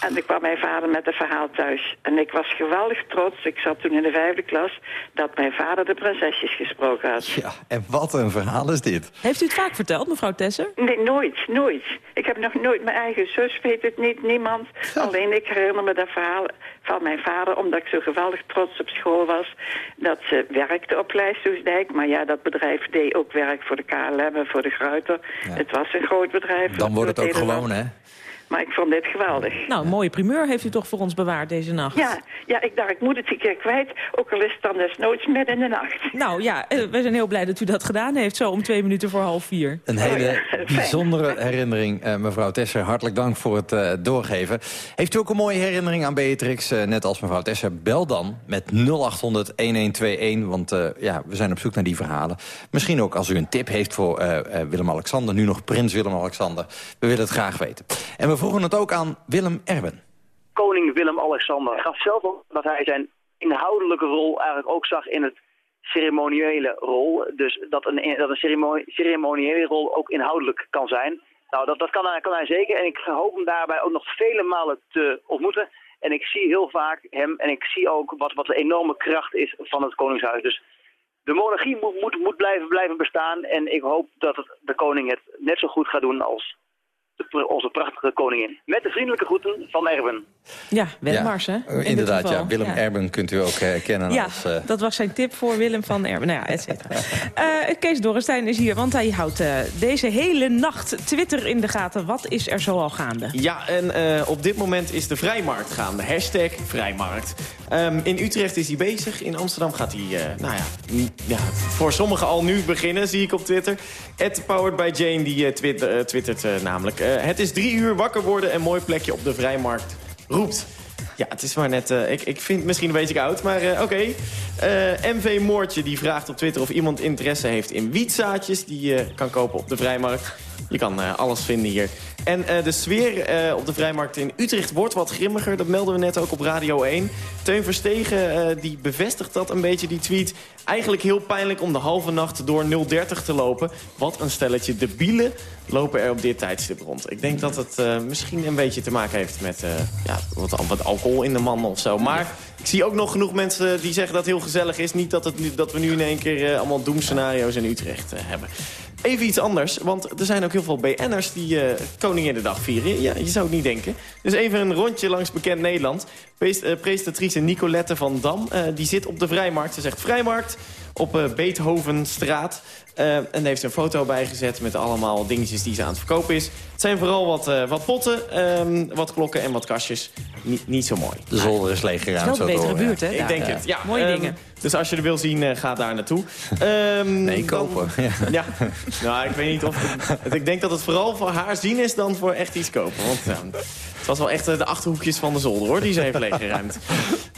En toen kwam mijn vader met een verhaal thuis. En ik was geweldig trots, ik zat toen in de vijfde klas... dat mijn vader de prinsesjes gesproken had. Ja, en wat een verhaal is dit. Heeft u het vaak verteld, mevrouw Tesser? Nee, nooit, nooit. Ik heb nog nooit mijn eigen zus, weet het niet, niemand. Alleen ik herinner me dat verhaal van mijn vader... omdat ik zo geweldig trots op school was... dat ze werkte op Leijsdoesdijk. Maar ja, dat bedrijf deed ook werk voor de KLM en voor de Gruiter. Ja. Het was een groot bedrijf. Dan wordt het ook gewoon, hè? Maar ik vond dit geweldig. Nou, een mooie primeur heeft u toch voor ons bewaard deze nacht. Ja, ja ik dacht, ik moet het een keer kwijt. Ook al is het dan desnoods midden in de nacht. Nou ja, we zijn heel blij dat u dat gedaan heeft. Zo om twee minuten voor half vier. Een hele oh, ja. (laughs) bijzondere herinnering, uh, mevrouw Tesser. Hartelijk dank voor het uh, doorgeven. Heeft u ook een mooie herinnering aan Beatrix? Uh, net als mevrouw Tesser, bel dan met 0800-1121. Want ja, we zijn op zoek naar die verhalen. Misschien ook als u een tip heeft voor Willem-Alexander. Nu nog prins Willem-Alexander. We willen het graag weten. En we vroegen het ook aan Willem Erben. Koning Willem-Alexander gaf zelf op dat hij zijn inhoudelijke rol eigenlijk ook zag in het ceremoniële rol. Dus dat een, dat een ceremoniële rol ook inhoudelijk kan zijn. Nou, dat, dat kan, hij, kan hij zeker. En ik hoop hem daarbij ook nog vele malen te ontmoeten. En ik zie heel vaak hem en ik zie ook wat, wat de enorme kracht is van het Koningshuis. Dus de monarchie moet, moet, moet blijven, blijven bestaan. En ik hoop dat het, de koning het net zo goed gaat doen als de- onze prachtige koningin. Met de vriendelijke groeten van Erwin. Ja, Wenmars, hè? in Eh, Inderdaad, ja. Willem Erben kunt u ook eh, kennen Ja, als... eh, dat was zijn tip voor Willem van Erben. Nou ja, et cetera. (laughs) Eh, Kees Dorrestein is hier, want hij houdt eh, deze hele nacht Twitter in de gaten. Wat is er zoal gaande? Ja, en eh, op dit moment is de vrijmarkt gaande. Hashtag vrijmarkt. Ehm, in Utrecht is hij bezig. In Amsterdam gaat hij, eh, nou ja, ja, voor sommigen al nu beginnen, zie ik op Twitter. At Powered by Jane, die twit- twittert namelijk. Eh, het is drie uur wakker worden en mooi plekje op de vrijmarkt roept. Ja, het is maar net... eh, ik, ik vind misschien een beetje oud, maar eh, oké. Eh, MV Moortje die vraagt op Twitter of iemand interesse heeft in wietzaadjes... die je kan kopen op de vrijmarkt. Je kan alles vinden hier. En eh, de sfeer eh, op de vrijmarkt in Utrecht wordt wat grimmiger. Dat melden we net ook op Radio 1. Teun Verstegen eh, die bevestigt dat een beetje, die tweet. Eigenlijk heel pijnlijk om de halve nacht door 030 te lopen. Wat een stelletje debielen lopen er op dit tijdstip rond. Ik denk dat het misschien een beetje te maken heeft met ja, wat, wat alcohol in de man of zo. Maar ik zie ook nog genoeg mensen die zeggen dat het heel gezellig is. Niet dat, het nu, dat we nu in één keer allemaal doemscenario's in Utrecht hebben. Even iets anders, want er zijn ook heel veel BN'ers die uh, Koninginnedag vieren. Ja, je zou het niet denken. Dus even een rondje langs bekend Nederland. Eh, presentatrice Nicolette van Dam, eh, die zit op de Vrijmarkt. Ze zegt Vrijmarkt op eh, Beethovenstraat. Eh, en daar heeft ze een foto bij gezet met allemaal dingetjes die ze aan het verkopen is. Het zijn vooral wat, eh, wat potten, ehm, wat klokken en wat kastjes. Niet, niet zo mooi. De zolder is leeggeruimd. Het is wel zo een te betere horen, buurt, hè? Ja. Ik denk Ja. het. Ja. Mooie Ehm, dingen. Dus als je er wil zien, eh, ga daar naartoe. (laughs) Ehm, Nee, dan- kopen. (laughs) Ja. ja, nou, ik weet niet of... het- ik denk dat het vooral voor haar zien is dan voor echt iets kopen. Want ja, het was wel echt eh, de achterhoekjes van de zolder, hoor, die ze heeft leeggeruimd. (laughs)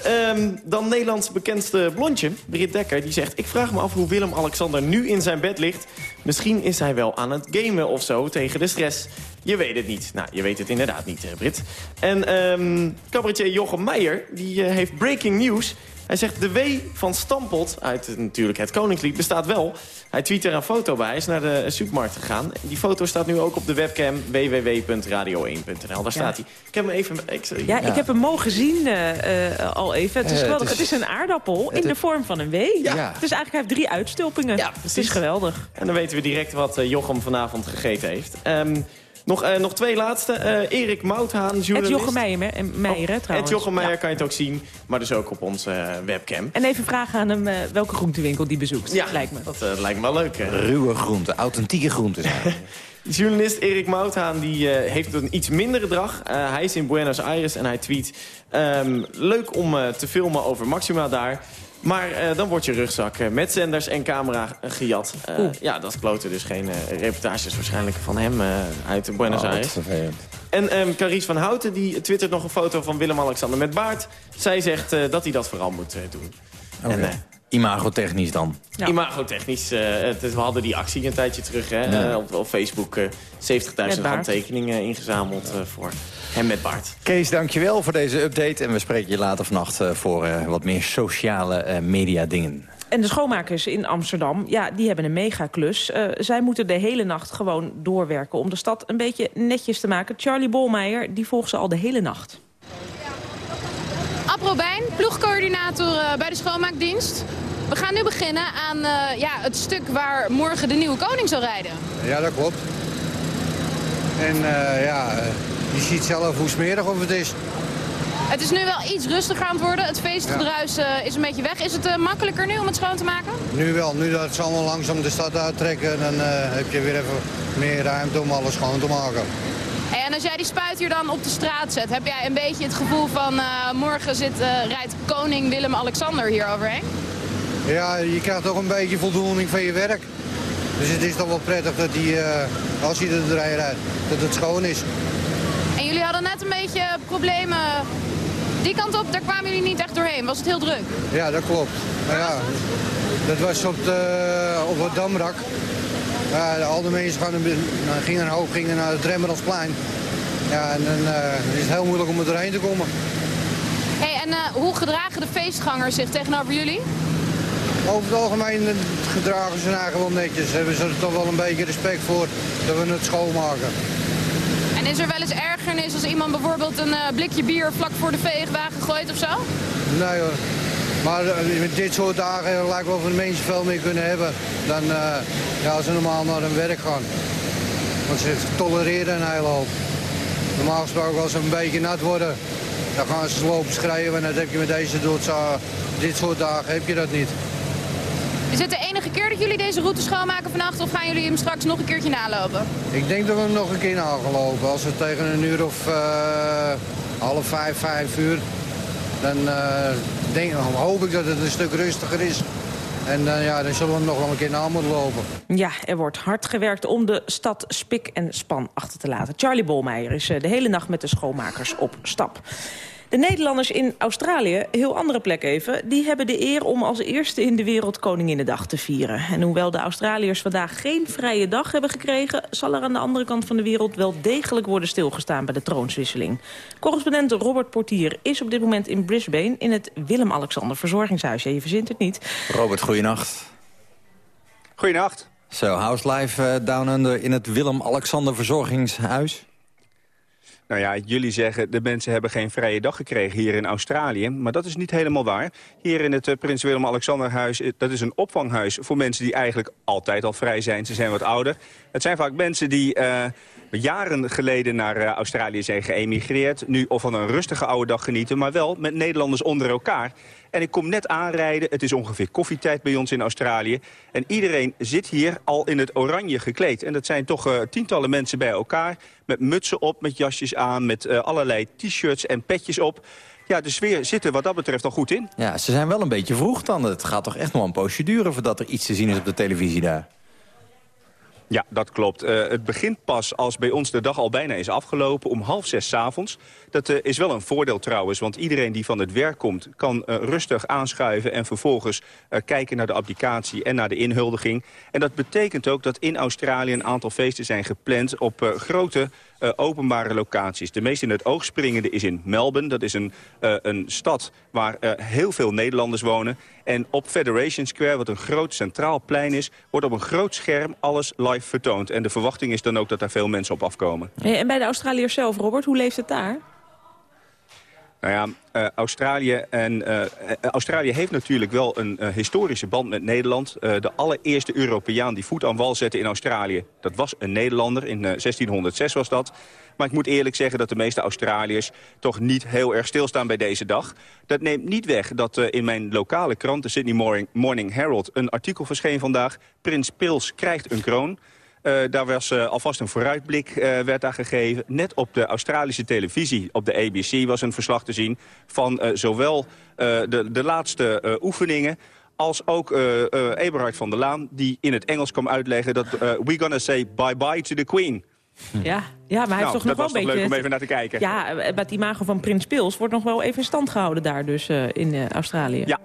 Ehm, dan Nederlands bekendste blondje, Britt Dekker, die zegt... Ik vraag me af hoe Willem-Alexander nu in zijn bed ligt. Misschien is hij wel aan het gamen of zo tegen de stress. Je weet het niet. Nou, je weet het inderdaad niet, eh, Brit. En ehm cabaretier Jochem Meijer, die eh, heeft breaking news... Hij zegt, de W van Stampot, uit natuurlijk het Koningslied, bestaat wel. Hij tweet er een foto bij, hij is naar de supermarkt gegaan. Die foto staat nu ook op de webcam www.radio1.nl. Daar staat hij. Ik heb hem even... Ik, Ja, ik heb hem mogen zien eh, eh, al even. Het is Eh, geweldig. het Het is- is, een aardappel in het de is- vorm van een W. Ja. Dus eigenlijk hij heeft drie uitstulpingen. Ja, het is geweldig. En dan weten we direct wat Jochem vanavond gegeten heeft. Ehm, nog, eh, nog twee laatste. Eh, Erik Mouthaan, journalist. Het Jochem Meijer, hè, Meijer hè, Het trouwens. Jochem Meijer Ja. kan je het ook zien, maar dus ook op onze eh, webcam. En even vragen aan hem eh, welke groentewinkel die bezoekt. Ja, lijkt me. Dat eh, lijkt me wel leuk. eh. Ruwe groenten, authentieke groenten zijn. (laughs) Journalist Erik Mouthaan die, eh, heeft een iets mindere dag. Eh, hij is in Buenos Aires en hij tweet... ehm, leuk om eh, te filmen over Maxima daar. Maar eh, dan wordt je rugzak eh, met zenders en camera eh, gejat. Eh, ja, dat kloten dus geen eh, reportages waarschijnlijk van hem eh, uit Buenos Oh, Aires. vervelend. En ehm Carice van Houten die twittert nog een foto van Willem-Alexander met baard. Zij zegt eh, dat hij dat vooral moet doen. En, Imagotechnisch dan. Imagotechnisch, eh, het, we hadden die actie een tijdje terug hè, Ja. op, op Facebook. eh 70.000 Met baard. handtekeningen ingezameld eh, voor hem met baard. Kees, dankjewel voor deze update. En we spreken je later vannacht eh, voor eh, wat meer sociale eh, media dingen. En de schoonmakers in Amsterdam, ja, die hebben een megaklus. Eh zij moeten de hele nacht gewoon doorwerken om de stad een beetje netjes te maken. Charlie Bolmeijer, die volgt ze al de hele nacht. Ab Robijn, ploegcoördinator eh, bij de schoonmaakdienst. We gaan nu beginnen aan eh, ja, het stuk waar morgen de nieuwe koning zal rijden. Ja, dat klopt. En eh, ja, je ziet zelf hoe smerig of het is. Het is nu wel iets rustiger aan het worden. Het feestgedruis eh, is een beetje weg. Is het eh, makkelijker nu om het schoon te maken? Nu wel, nu dat ze allemaal langzaam de stad uittrekken, dan heb je weer even meer ruimte om alles schoon te maken. En als jij die spuit hier dan op de straat zet, heb jij een beetje het gevoel van morgen zit, rijdt koning Willem-Alexander hier overheen? Ja, je krijgt toch een beetje voldoening van je werk. Dus het is toch wel prettig dat die, eh, als hij er doorheen rijdt, dat het schoon is. En jullie hadden net een beetje problemen die kant op, daar kwamen jullie niet echt doorheen. Was het heel druk? Ja, dat klopt. Maar ja, dat was op, de, op het Damrak. Ja, al de mensen gaan, nou, gingen een hoop gingen naar het Rembrandtsplein. Ja, en dan eh, is het heel moeilijk om er doorheen te komen. Hey, en eh, hoe gedragen de feestgangers zich tegenover jullie? Over het algemeen eh, gedragen ze eigenlijk wel netjes. Hebben ze er toch wel een beetje respect voor dat we het schoonmaken. En is er wel eens ergernis als iemand bijvoorbeeld een eh, blikje bier vlak voor de veegwagen gooit of zo? Nee hoor. Maar eh, met dit soort dagen lijkt wel of de mensen veel meer kunnen hebben dan eh, ja, als ze normaal naar hun werk gaan. Want ze tolereren een hele hoop. Normaal gesproken als ze een beetje nat worden, dan gaan ze lopen schrijven. En dat heb je met deze dood, dit soort dagen heb je dat niet. Is het de enige keer dat jullie deze route schoonmaken vannacht of gaan jullie hem straks nog een keertje nalopen? Ik denk dat we hem nog een keer na gaan lopen. Als we tegen een uur of eh, half vijf, vijf uur, dan eh, denk, hoop ik dat het een stuk rustiger is. En dan, ja, dan zullen we hem nog wel een keer na moeten lopen. Ja, er wordt hard gewerkt om de stad spik en span achter te laten. Charlie Bolmeijer is de hele nacht met de schoonmakers op stap. De Nederlanders in Australië, heel andere plek even... die hebben de eer om als eerste in de wereld Koninginnedag te vieren. En hoewel de Australiërs vandaag geen vrije dag hebben gekregen... zal er aan de andere kant van de wereld wel degelijk worden stilgestaan... bij de troonswisseling. Correspondent Robert Portier is op dit moment in Brisbane... in het Willem-Alexander Verzorgingshuis. Ja, je verzint het niet. Robert, goeienacht. Goeienacht. Zo, House Live uh, Down Under in het Willem-Alexander Verzorgingshuis. Nou ja, jullie zeggen de mensen hebben geen vrije dag gekregen hier in Australië. Maar dat is niet helemaal waar. Hier in het uh, Prins Willem-Alexanderhuis, eh, dat is een opvanghuis voor mensen die eigenlijk altijd al vrij zijn. Ze zijn wat ouder. Het zijn vaak mensen die uh, jaren geleden naar Australië zijn geëmigreerd. Nu of van een rustige oude dag genieten, maar wel met Nederlanders onder elkaar. En ik kom net aanrijden, het is ongeveer koffietijd bij ons in Australië. En iedereen zit hier al in het oranje gekleed. En dat zijn toch uh, tientallen mensen bij elkaar. Met mutsen op, met jasjes aan, met uh, allerlei t-shirts en petjes op. Ja, de sfeer zit er wat dat betreft al goed in. Ja, ze zijn wel een beetje vroeg dan. Het gaat toch echt nog een poosje duren voordat er iets te zien is op de televisie daar. Ja, dat klopt. Uh, het begint pas als bij ons de dag al bijna is afgelopen, om half zes avonds. Dat uh, is wel een voordeel trouwens, want iedereen die van het werk komt... kan uh, rustig aanschuiven en vervolgens kijken naar de applicatie en naar de inhuldiging. En dat betekent ook dat in Australië een aantal feesten zijn gepland op grote uh, openbare locaties. De meest in het oog springende is in Melbourne. Dat is een, uh, een stad waar uh, heel veel Nederlanders wonen. En op Federation Square, wat een groot centraal plein is... wordt op een groot scherm alles live vertoond. En de verwachting is dan ook dat daar veel mensen op afkomen. En bij de Australiërs zelf, Robert, hoe leeft het daar? Nou ja, uh, Australië, en, uh, Australië heeft natuurlijk wel een historische band met Nederland. de allereerste Europeaan die voet aan wal zette in Australië, dat was een Nederlander. In 1606 was dat. Maar ik moet eerlijk zeggen dat de meeste Australiërs toch niet heel erg stilstaan bij deze dag. Dat neemt niet weg dat in mijn lokale krant, de Sydney Morning, Morning Herald, een artikel verscheen vandaag. Prins Pils krijgt een kroon. Uh, daar was uh, alvast een vooruitblik uh, werd daar gegeven. Net op de Australische televisie, op de ABC, was een verslag te zien... van zowel de, de laatste oefeningen als ook Eberhard van der Laan... die in het Engels kwam uitleggen dat we gonna say bye-bye to the Queen... Ja, ja, maar hij nou, heeft toch nog wel een beetje... leuk om even naar te kijken. Ja, het imago van Prins Pils wordt nog wel even in stand gehouden daar dus in Australië. Ja,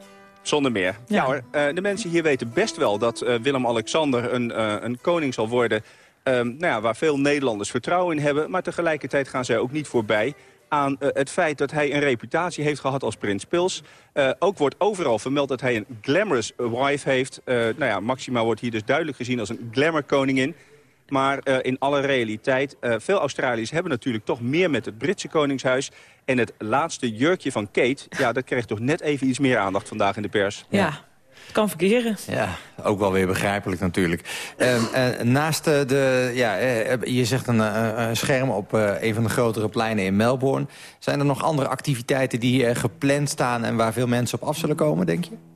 zonder meer. Ja, ja hoor, uh, de mensen hier weten best wel dat uh, Willem-Alexander een, uh, een koning zal worden... nou ja, waar veel Nederlanders vertrouwen in hebben. Maar tegelijkertijd gaan zij ook niet voorbij aan het feit dat hij een reputatie heeft gehad als prins Pils. ook wordt overal vermeld dat hij een glamorous wife heeft. nou ja, Maxima wordt hier dus duidelijk gezien als een glamour koningin. Maar uh, in alle realiteit, uh, veel Australiërs hebben natuurlijk toch meer met het Britse Koningshuis. En het laatste jurkje van Kate, ja, dat krijgt toch net even iets meer aandacht vandaag in de pers. Ja. ja. Kan verkeren. Ja, ook wel weer begrijpelijk natuurlijk. Uh, naast de, ja, je zegt een, een scherm op een van de grotere pleinen in Melbourne. Zijn er nog andere activiteiten die gepland staan en waar veel mensen op af zullen komen, denk je?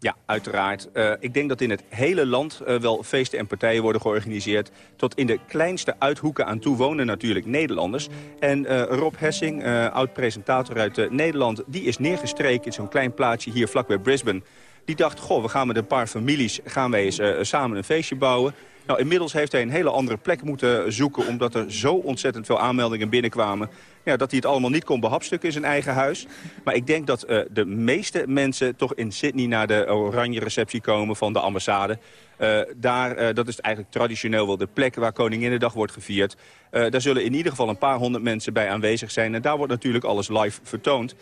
Ja, uiteraard. Uh, ik denk dat in het hele land uh, wel feesten en partijen worden georganiseerd. Tot in de kleinste uithoeken aan toe wonen natuurlijk Nederlanders. En uh, Rob Hessing, oud-presentator uit Nederland, die is neergestreken in zo'n klein plaatsje hier vlakbij Brisbane. Die dacht, goh, we gaan met een paar families gaan wij eens samen een feestje bouwen. Nou, inmiddels heeft hij een hele andere plek moeten zoeken... omdat er zo ontzettend veel aanmeldingen binnenkwamen... Ja, dat hij het allemaal niet kon behapstukken in zijn eigen huis. Maar ik denk dat uh, de meeste mensen toch in Sydney... naar de oranje receptie komen van de ambassade. Uh, daar, uh, dat is eigenlijk traditioneel wel de plek waar Koninginnedag wordt gevierd. daar zullen in ieder geval een paar honderd mensen bij aanwezig zijn. En daar wordt natuurlijk alles live vertoond.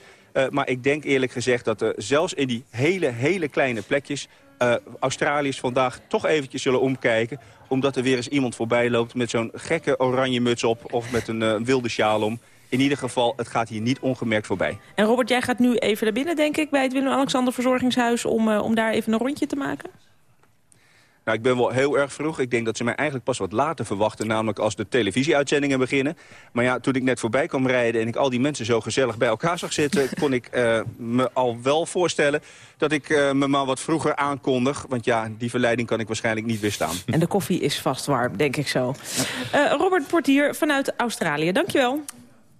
maar ik denk eerlijk gezegd dat zelfs in die hele, hele kleine plekjes... Australiërs vandaag toch eventjes zullen omkijken omdat er weer eens iemand voorbij loopt met zo'n gekke oranje muts op... of met een uh, wilde sjaal om. In ieder geval, het gaat hier niet ongemerkt voorbij. En Robert, jij gaat nu even naar binnen, denk ik, bij het Willem-Alexander Verzorgingshuis... Om, uh, om daar even een rondje te maken? Nou, ik ben wel heel erg vroeg. Ik denk dat ze mij eigenlijk pas wat later verwachten, namelijk als de televisieuitzendingen beginnen. Maar ja, toen ik net voorbij kwam rijden en ik al die mensen zo gezellig bij elkaar zag zitten, (laughs) kon ik eh, me al wel voorstellen dat ik eh, me maar wat vroeger aankondig. Want ja, die verleiding kan ik waarschijnlijk niet weerstaan. En de koffie is vast warm, denk ik zo. Eh, Robert Portier vanuit Australië, dankjewel.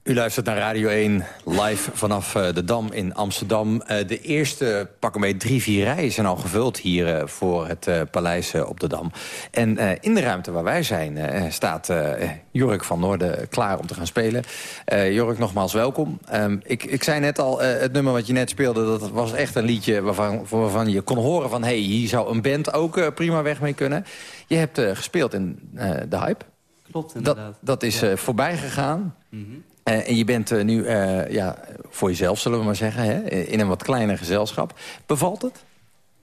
U luistert naar Radio 1 live vanaf eh, de Dam in Amsterdam. Eh, de eerste pak een beetje drie, vier rijen zijn al gevuld hier eh, voor het paleis op de Dam. En in de ruimte waar wij zijn staat Jork van Noorden klaar om te gaan spelen. Jork, nogmaals welkom. Ehm, ik, ik zei net al, het nummer wat je net speelde... dat was echt een liedje waarvan, waarvan je kon horen van... hé, hey, hier zou een band ook prima weg mee kunnen. Je hebt gespeeld in de Hype. Klopt, inderdaad. dat is voorbij gegaan. Mhm. Eh, en je bent eh, nu eh, ja, voor jezelf, zullen we maar zeggen, hè? in een wat kleiner gezelschap. Bevalt het?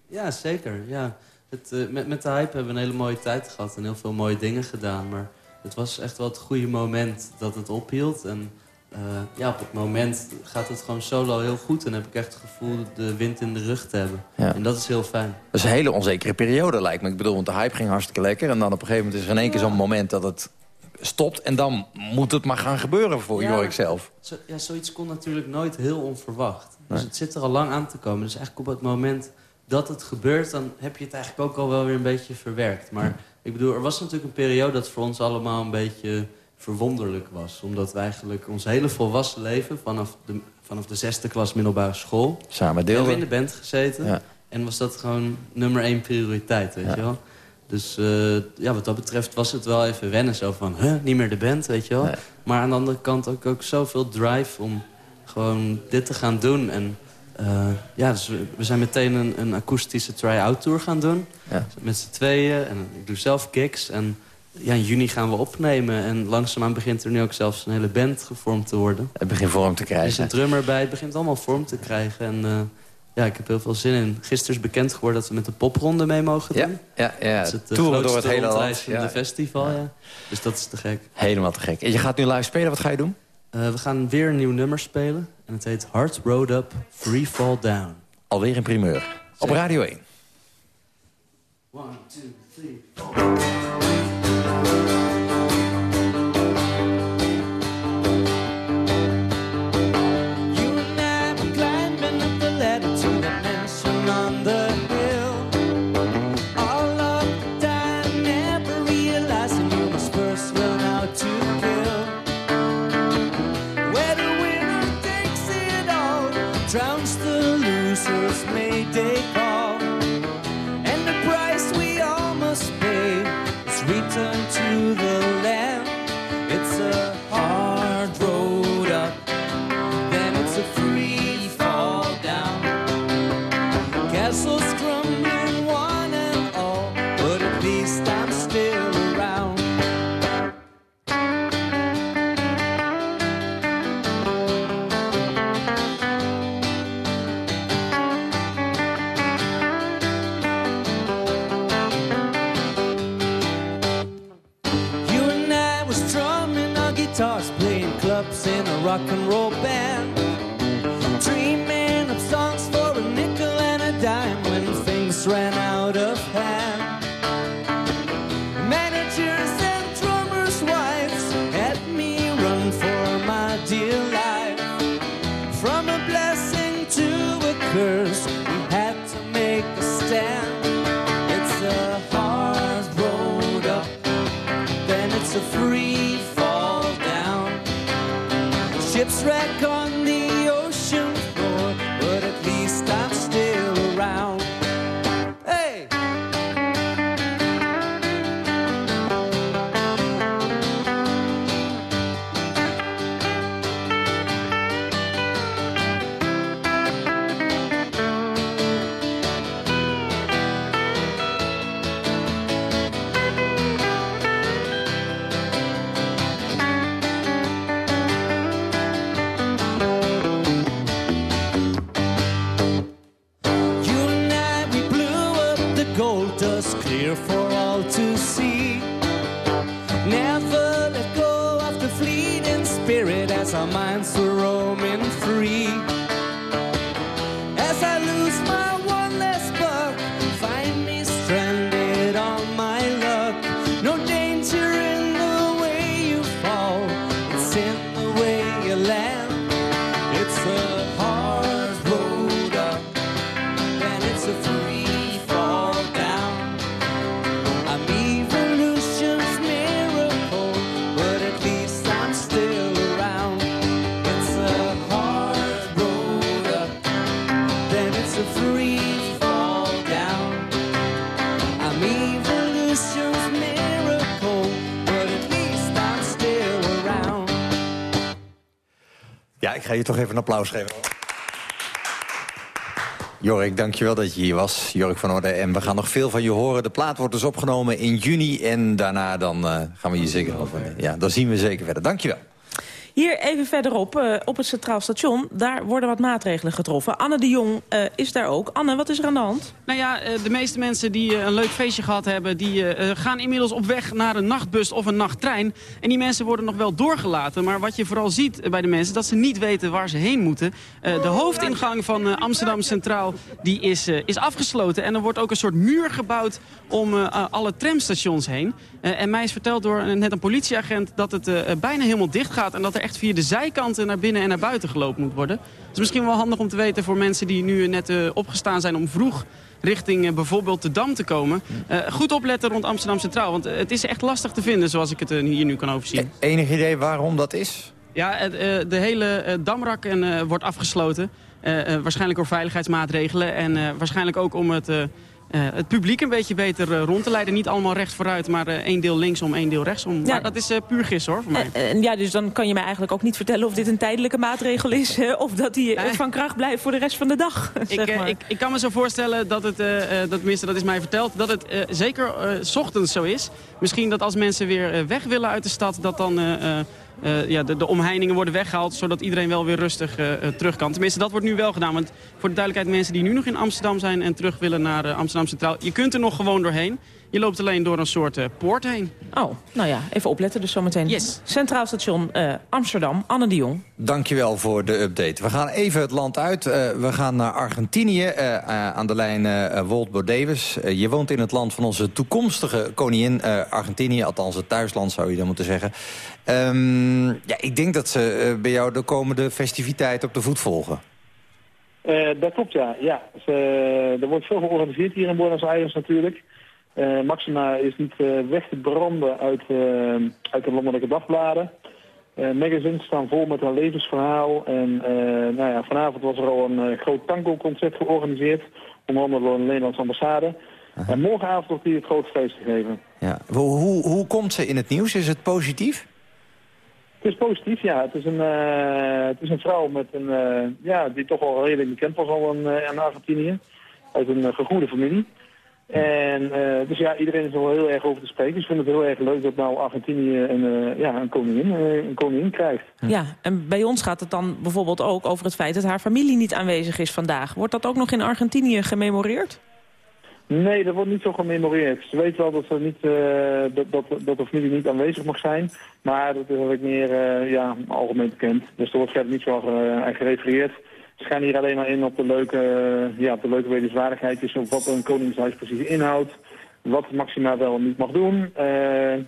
Ja, zeker. Ja. Het, met, met de hype hebben we een hele mooie tijd gehad en heel veel mooie dingen gedaan. Maar het was echt wel het goede moment dat het ophield. En ja, op het moment gaat het gewoon solo heel goed. En heb ik echt het gevoel de wind in de rug te hebben. Ja. En dat is heel fijn. Dat is een hele onzekere periode, lijkt me. Ik bedoel, want de hype ging hartstikke lekker. En dan op een gegeven moment is er in één keer zo'n moment dat het stopt. En dan moet het maar gaan gebeuren voor Ja. Jorik zelf. Zo, ja, zoiets komt natuurlijk nooit heel onverwacht. Dus Nee. het zit er al lang aan te komen. Dus eigenlijk op het moment dat het gebeurt... dan heb je het eigenlijk ook al wel weer een beetje verwerkt. Maar ik bedoel, er was natuurlijk een periode dat voor ons allemaal een beetje verwonderlijk was. Omdat we eigenlijk ons hele volwassen leven... vanaf de, vanaf de zesde klas middelbare school... Samen hebben deelden. in de band gezeten. Ja. En was dat gewoon nummer één prioriteit, weet Ja. je wel. Dus eh, ja, wat dat betreft was het wel even wennen. Zo van, huh, niet meer de band, weet je wel. Nee. Maar aan de andere kant ook, ook zoveel drive om gewoon dit te gaan doen. En eh, ja, dus we, we zijn meteen een, een akoestische try-out tour gaan doen. Ja. Met z'n tweeën. En ik doe zelf gigs. En ja, in juni gaan we opnemen. En langzaamaan begint er nu ook zelfs een hele band gevormd te worden. Het begint vorm te Er is krijgen. een drummer bij. Het begint allemaal vorm te krijgen. En eh, ja, ik heb heel veel zin in. Gisteren is bekend geworden dat we met de popronde mee mogen Ja, doen. ja, ja. Dat is het eh, Toeren door het hele land. rondreizende Ja. festival, ja. Dus dat is te gek. Helemaal te gek. En je gaat nu live spelen. Wat ga je doen? Eh, we gaan weer een nieuw nummer spelen. En het heet Hard Road Up, Free Fall Down. Alweer een primeur. Op Radio 1. One, two, three, You ik ga je toch even een applaus geven. Jorik, dankjewel dat je hier was. Jorik van Orde. En we gaan nog veel van je horen. De plaat wordt dus opgenomen in juni. En daarna dan, uh, gaan we je zeker over. Ja, dan zien we zeker verder. Dankjewel. Hier even verderop, uh, op het Centraal Station, daar worden wat maatregelen getroffen. Anne de Jong uh, is daar ook. Anne, wat is er aan de hand? Nou ja, de meeste mensen die een leuk feestje gehad hebben... die gaan inmiddels op weg naar een nachtbus of een nachttrein. En die mensen worden nog wel doorgelaten. Maar wat je vooral ziet bij de mensen, dat ze niet weten waar ze heen moeten. de hoofdingang van Amsterdam Centraal die is, is afgesloten. En er wordt ook een soort muur gebouwd om alle tramstations heen. en mij is verteld door net een politieagent dat het bijna helemaal dicht gaat... en dat er echt via de zijkanten naar binnen en naar buiten gelopen moet worden. Het is misschien wel handig om te weten voor mensen die nu net uh, opgestaan zijn om vroeg richting uh, bijvoorbeeld de Dam te komen. Uh, goed opletten rond Amsterdam Centraal, want het is echt lastig te vinden zoals ik het hier nu kan overzien. E enig idee waarom dat is? Ja, de hele Damrak wordt afgesloten. waarschijnlijk door veiligheidsmaatregelen en waarschijnlijk ook om het het publiek een beetje beter uh, rond te leiden. Niet allemaal recht vooruit, maar uh, één deel linksom, één deel rechtsom. Ja. Maar dat is puur gis hoor, voor mij. ja, dus dan kan je mij eigenlijk ook niet vertellen of dit een tijdelijke maatregel is... of dat die van kracht blijft voor de rest van de dag. (laughs) Ik, maar. ik, ik, kan me zo voorstellen dat het, dat, tenminste dat is mij verteld... dat het zeker s ochtends zo is. Misschien dat als mensen weer weg willen uit de stad... dat dan uh, ja, de, de, omheiningen worden weggehaald... zodat iedereen wel weer rustig uh, terug kan. Tenminste, dat wordt nu wel gedaan. Want voor de duidelijkheid, mensen die nu nog in Amsterdam zijn... en terug willen naar Amsterdam Centraal... je kunt er nog gewoon doorheen. Je loopt alleen door een soort poort heen. Oh, nou ja, even opletten dus zometeen. Yes. Centraal Station Amsterdam, Anne de Jong. Dankjewel voor de update. We gaan even het land uit. we gaan naar Argentinië. aan de lijn Wolt je woont in het land van onze toekomstige koningin Argentinië. Althans, het thuisland zou je dan moeten zeggen. Um, ja, ik denk dat ze uh, bij jou de komende festiviteit op de voet volgen. Uh, dat klopt, ja. ja. Ze, er wordt veel georganiseerd hier in Buenos Aires natuurlijk. Uh, Maxima is niet weg te branden uit, uit de landelijke dagbladen. magazines staan vol met haar levensverhaal. En nou ja, vanavond was er al een groot tango-concert georganiseerd. Onder andere door de Nederlandse ambassade. En morgenavond wordt hier het grote feest gegeven. Ja. Hoe, hoe, hoe komt ze in het nieuws? Is het positief? Het is positief, ja. Het is een, uh, het is een vrouw met een, uh, ja, die toch al redelijk bekend was al in, uh, in Argentinië. Uit een gegoede familie. En dus ja, iedereen is er wel heel erg over te spreken. Dus ik vind het heel erg leuk dat nou Argentinië een, ja, een, koningin, een koningin krijgt. Ja, en bij ons gaat het dan bijvoorbeeld ook over het feit dat haar familie niet aanwezig is vandaag. Wordt dat ook nog in Argentinië gememoreerd? Nee, dat wordt niet zo gememoreerd. Ze weet wel dat, ze niet, uh, dat, dat, dat de familie niet aanwezig mag zijn. Maar dat is eigenlijk meer uh, ja, algemeen bekend. Dus er wordt verder niet zo uh, gerefereerd. Ze gaan hier alleen maar in op de leuke, ja, op de leuke wetenswaardigheidjes. Op wat een koningshuis precies inhoudt. Wat Maxima wel en niet mag doen.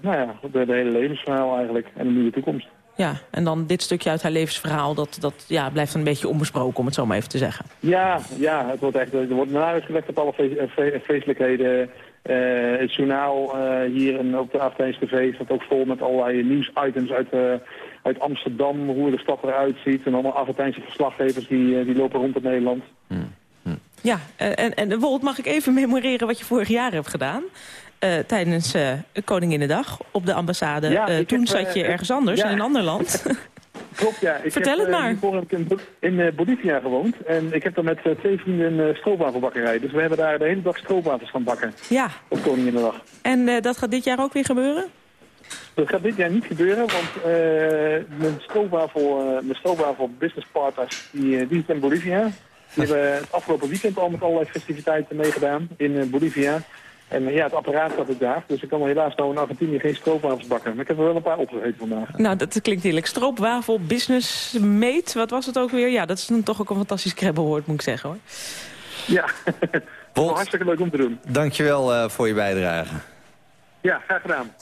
nou ja, de, de hele levensverhaal eigenlijk. En de nieuwe toekomst. Ja, en dan dit stukje uit haar levensverhaal, dat, dat ja, blijft een beetje onbesproken, om het zo maar even te zeggen. Ja, ja het wordt echt, er wordt nadruk gelegd op alle fe feestelijkheden. Uh, het journaal uh, hier en op de Aftijns TV staat ook vol met allerlei nieuwsitems uit, uh, uit Amsterdam, hoe de stad eruit ziet. En allemaal Argentijnse verslaggevers die, die lopen rond in Nederland. Hmm. Hmm. Ja, en, en Wolt, mag ik even memoreren wat je vorig jaar hebt gedaan? Uh, tijdens uh, Koninginnedag op de ambassade. Ja, uh, toen heb, zat je ergens anders, ja. in een ander land. (laughs) Klopt, ja. Ik Vertel heb, het maar. Hiervoor heb ik in, in Bolivia gewoond. En ik heb daar met twee vrienden een stroopwafelbakkerij. Dus we hebben daar de hele dag stroopwafels gaan bakken. Ja. Op Koninginnedag. En dat gaat dit jaar ook weer gebeuren? Dat gaat dit jaar niet gebeuren, want mijn, stroopwafel, mijn stroopwafel business partners, die, die zitten in Bolivia. Die hebben het afgelopen weekend al met allerlei festiviteiten meegedaan in Bolivia. En ja, het apparaat staat ook daar. Dus ik kan helaas nou in Argentinië geen stroopwafels bakken. Maar ik heb er wel een paar opgegeten vandaag. Nou, dat klinkt heerlijk. Stroopwafel, business mate, wat was het ook weer? Ja, dat is dan toch ook een fantastisch krabbelwoord, moet ik zeggen hoor. Ja, (laughs) hartstikke leuk om te doen. Dankjewel uh, voor je bijdrage. Ja, graag gedaan.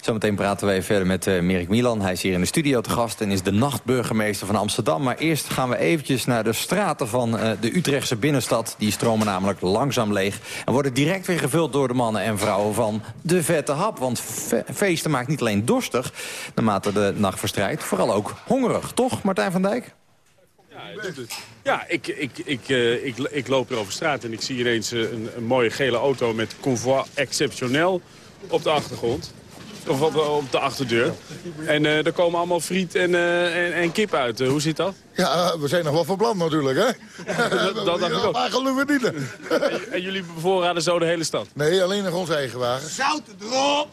Zometeen praten we even verder met uh, Merik Milan. Hij is hier in de studio te gast en is de nachtburgemeester van Amsterdam. Maar eerst gaan we eventjes naar de straten van uh, de Utrechtse binnenstad. Die stromen namelijk langzaam leeg. En worden direct weer gevuld door de mannen en vrouwen van de vette hap. Want fe feesten maakt niet alleen dorstig, naarmate de nacht verstrijkt. Vooral ook hongerig, toch Martijn van Dijk? Ja, ik, ik, ik, uh, ik, ik loop hier over straat en ik zie ineens een, een mooie gele auto met convoi exceptioneel op de achtergrond. Of op, op de achterdeur. En uh, er komen allemaal friet en, uh, en, en, kip uit. hoe zit dat? Ja, we zijn nog wel van plan natuurlijk, hè? (laughs) dat, dat dacht ik ook. Verdienen. en, en jullie bevoorraden zo de hele stad? Nee, alleen nog onze eigen wagen. Zout erop!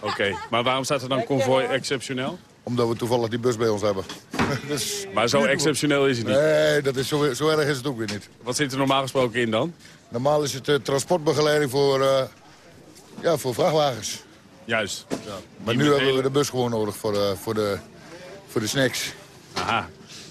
Oké, okay. maar waarom staat er dan konvooi exceptioneel? Omdat we toevallig die bus bij ons hebben. (laughs) dus, maar zo exceptioneel is het niet? Nee, dat is zo, zo, erg is het ook weer niet. Wat zit er normaal gesproken in dan? Normaal is het uh, transportbegeleiding voor, uh, ja, voor vrachtwagens. Juist. Ja. Maar nu hebben we de bus gewoon nodig voor, uh, voor, de, voor de snacks. Aha.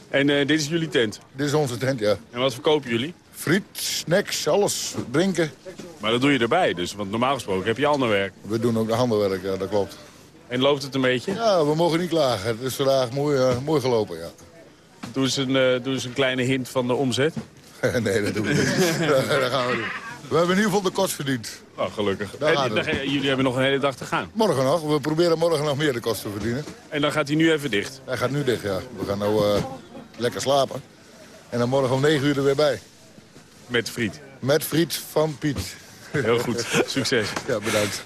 En dit is jullie tent? Dit is onze tent, ja. En wat verkopen jullie? Friet, snacks, alles. Drinken. Maar dat doe je erbij, dus, want normaal gesproken heb je ander werk. We doen ook de handelwerk, ja, dat klopt. En loopt het een beetje? Ja, we mogen niet klagen. Het is vandaag mooi, uh, mooi gelopen, ja. Doe eens, een, uh, doe eens een kleine hint van de omzet. (laughs) nee, dat doen we niet. (laughs) (laughs) dat gaan we doen. We hebben in ieder geval de kost verdiend. Oh, gelukkig. En, jullie hebben nog een hele dag te gaan. Morgen nog. We proberen morgen nog meer de kosten te verdienen. En dan gaat hij nu even dicht? Hij gaat nu dicht, ja. We gaan nou uh, lekker slapen. En dan morgen om 9 uur er weer bij. Met friet? Met friet van Piet. Heel goed. Succes. Ja, bedankt.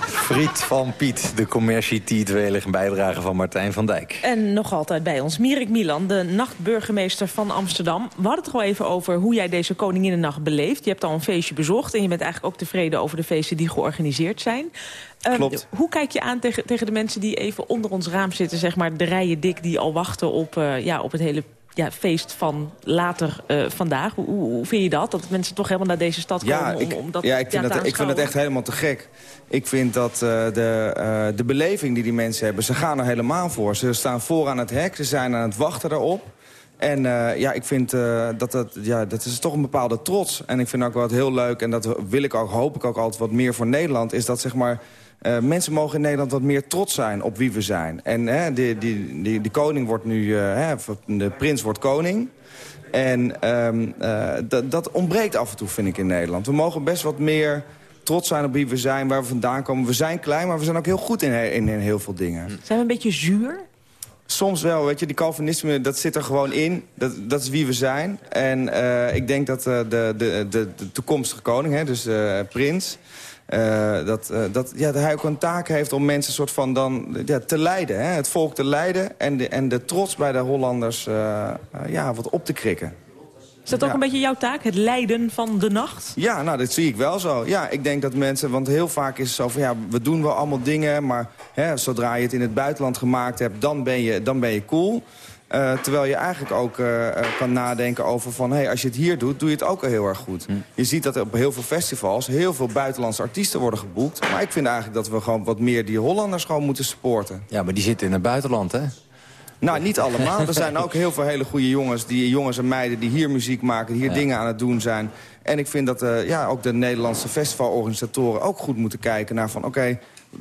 Friet van Piet, de commercie tweelige bijdrage van Martijn van Dijk. En nog altijd bij ons Mirik Milan, de nachtburgemeester van Amsterdam. We hadden het al even over hoe jij deze Koninginnennacht beleeft. Je hebt al een feestje bezocht en je bent eigenlijk ook tevreden over de feesten die georganiseerd zijn. Klopt. Um, hoe kijk je aan tegen, tegen de mensen die even onder ons raam zitten, zeg maar de rijen dik die al wachten op, uh, ja, op het hele ja, feest van later uh, vandaag. Hoe, hoe, vind je dat? Dat mensen toch helemaal naar deze stad komen ik, om, om dat Ja, ik vind, ja, dat, ik vind het echt helemaal te gek. Ik vind dat uh, de, uh, de beleving die die mensen hebben, ze gaan er helemaal voor. Ze staan voor aan het hek, ze zijn aan het wachten daarop. En uh, ja, ik vind uh, dat, dat, ja, dat is toch een bepaalde trots. En ik vind ook wat heel leuk, en dat wil ik ook, hoop ik ook altijd wat meer voor Nederland... is dat zeg maar Uh, mensen mogen in Nederland wat meer trots zijn op wie we zijn. En hè, die, die, die, die koning wordt nu, uh, hè, de prins wordt koning. En um, uh, dat ontbreekt af en toe, vind ik, in Nederland. We mogen best wat meer trots zijn op wie we zijn, waar we vandaan komen. We zijn klein, maar we zijn ook heel goed in, in, in heel veel dingen. Zijn we een beetje zuur? Soms wel, weet je, die Calvinisme, dat zit er gewoon in. Dat, dat is wie we zijn. En ik denk dat de, de, de, de toekomstige koning, hè, dus prins... Uh, dat, uh, dat, ja, dat hij ook een taak heeft om mensen soort van dan, ja, te leiden. Hè? Het volk te leiden en de, en de trots bij de Hollanders uh, ja, wat op te krikken. Is dat ook ja. een beetje jouw taak, het leiden van de nacht? Ja, nou, dat zie ik wel zo. Ja, ik denk dat mensen, want heel vaak is het zo van... ja, we doen wel allemaal dingen, maar hè, zodra je het in het buitenland gemaakt hebt... dan ben je, dan ben je cool. Uh, terwijl je eigenlijk ook uh, kan nadenken over van... Hey, als je het hier doet, doe je het ook al heel erg goed. Hm. Je ziet dat op heel veel festivals heel veel buitenlandse artiesten worden geboekt. Maar ik vind eigenlijk dat we gewoon wat meer die Hollanders gewoon moeten supporten. Ja, maar die zitten in het buitenland, hè? Nou, niet allemaal. Er zijn ook heel veel hele goede jongens, die, jongens en meiden die hier muziek maken... die hier ja. dingen aan het doen zijn. En ik vind dat uh, ja, ook de Nederlandse festivalorganisatoren ook goed moeten kijken naar van... oké, okay,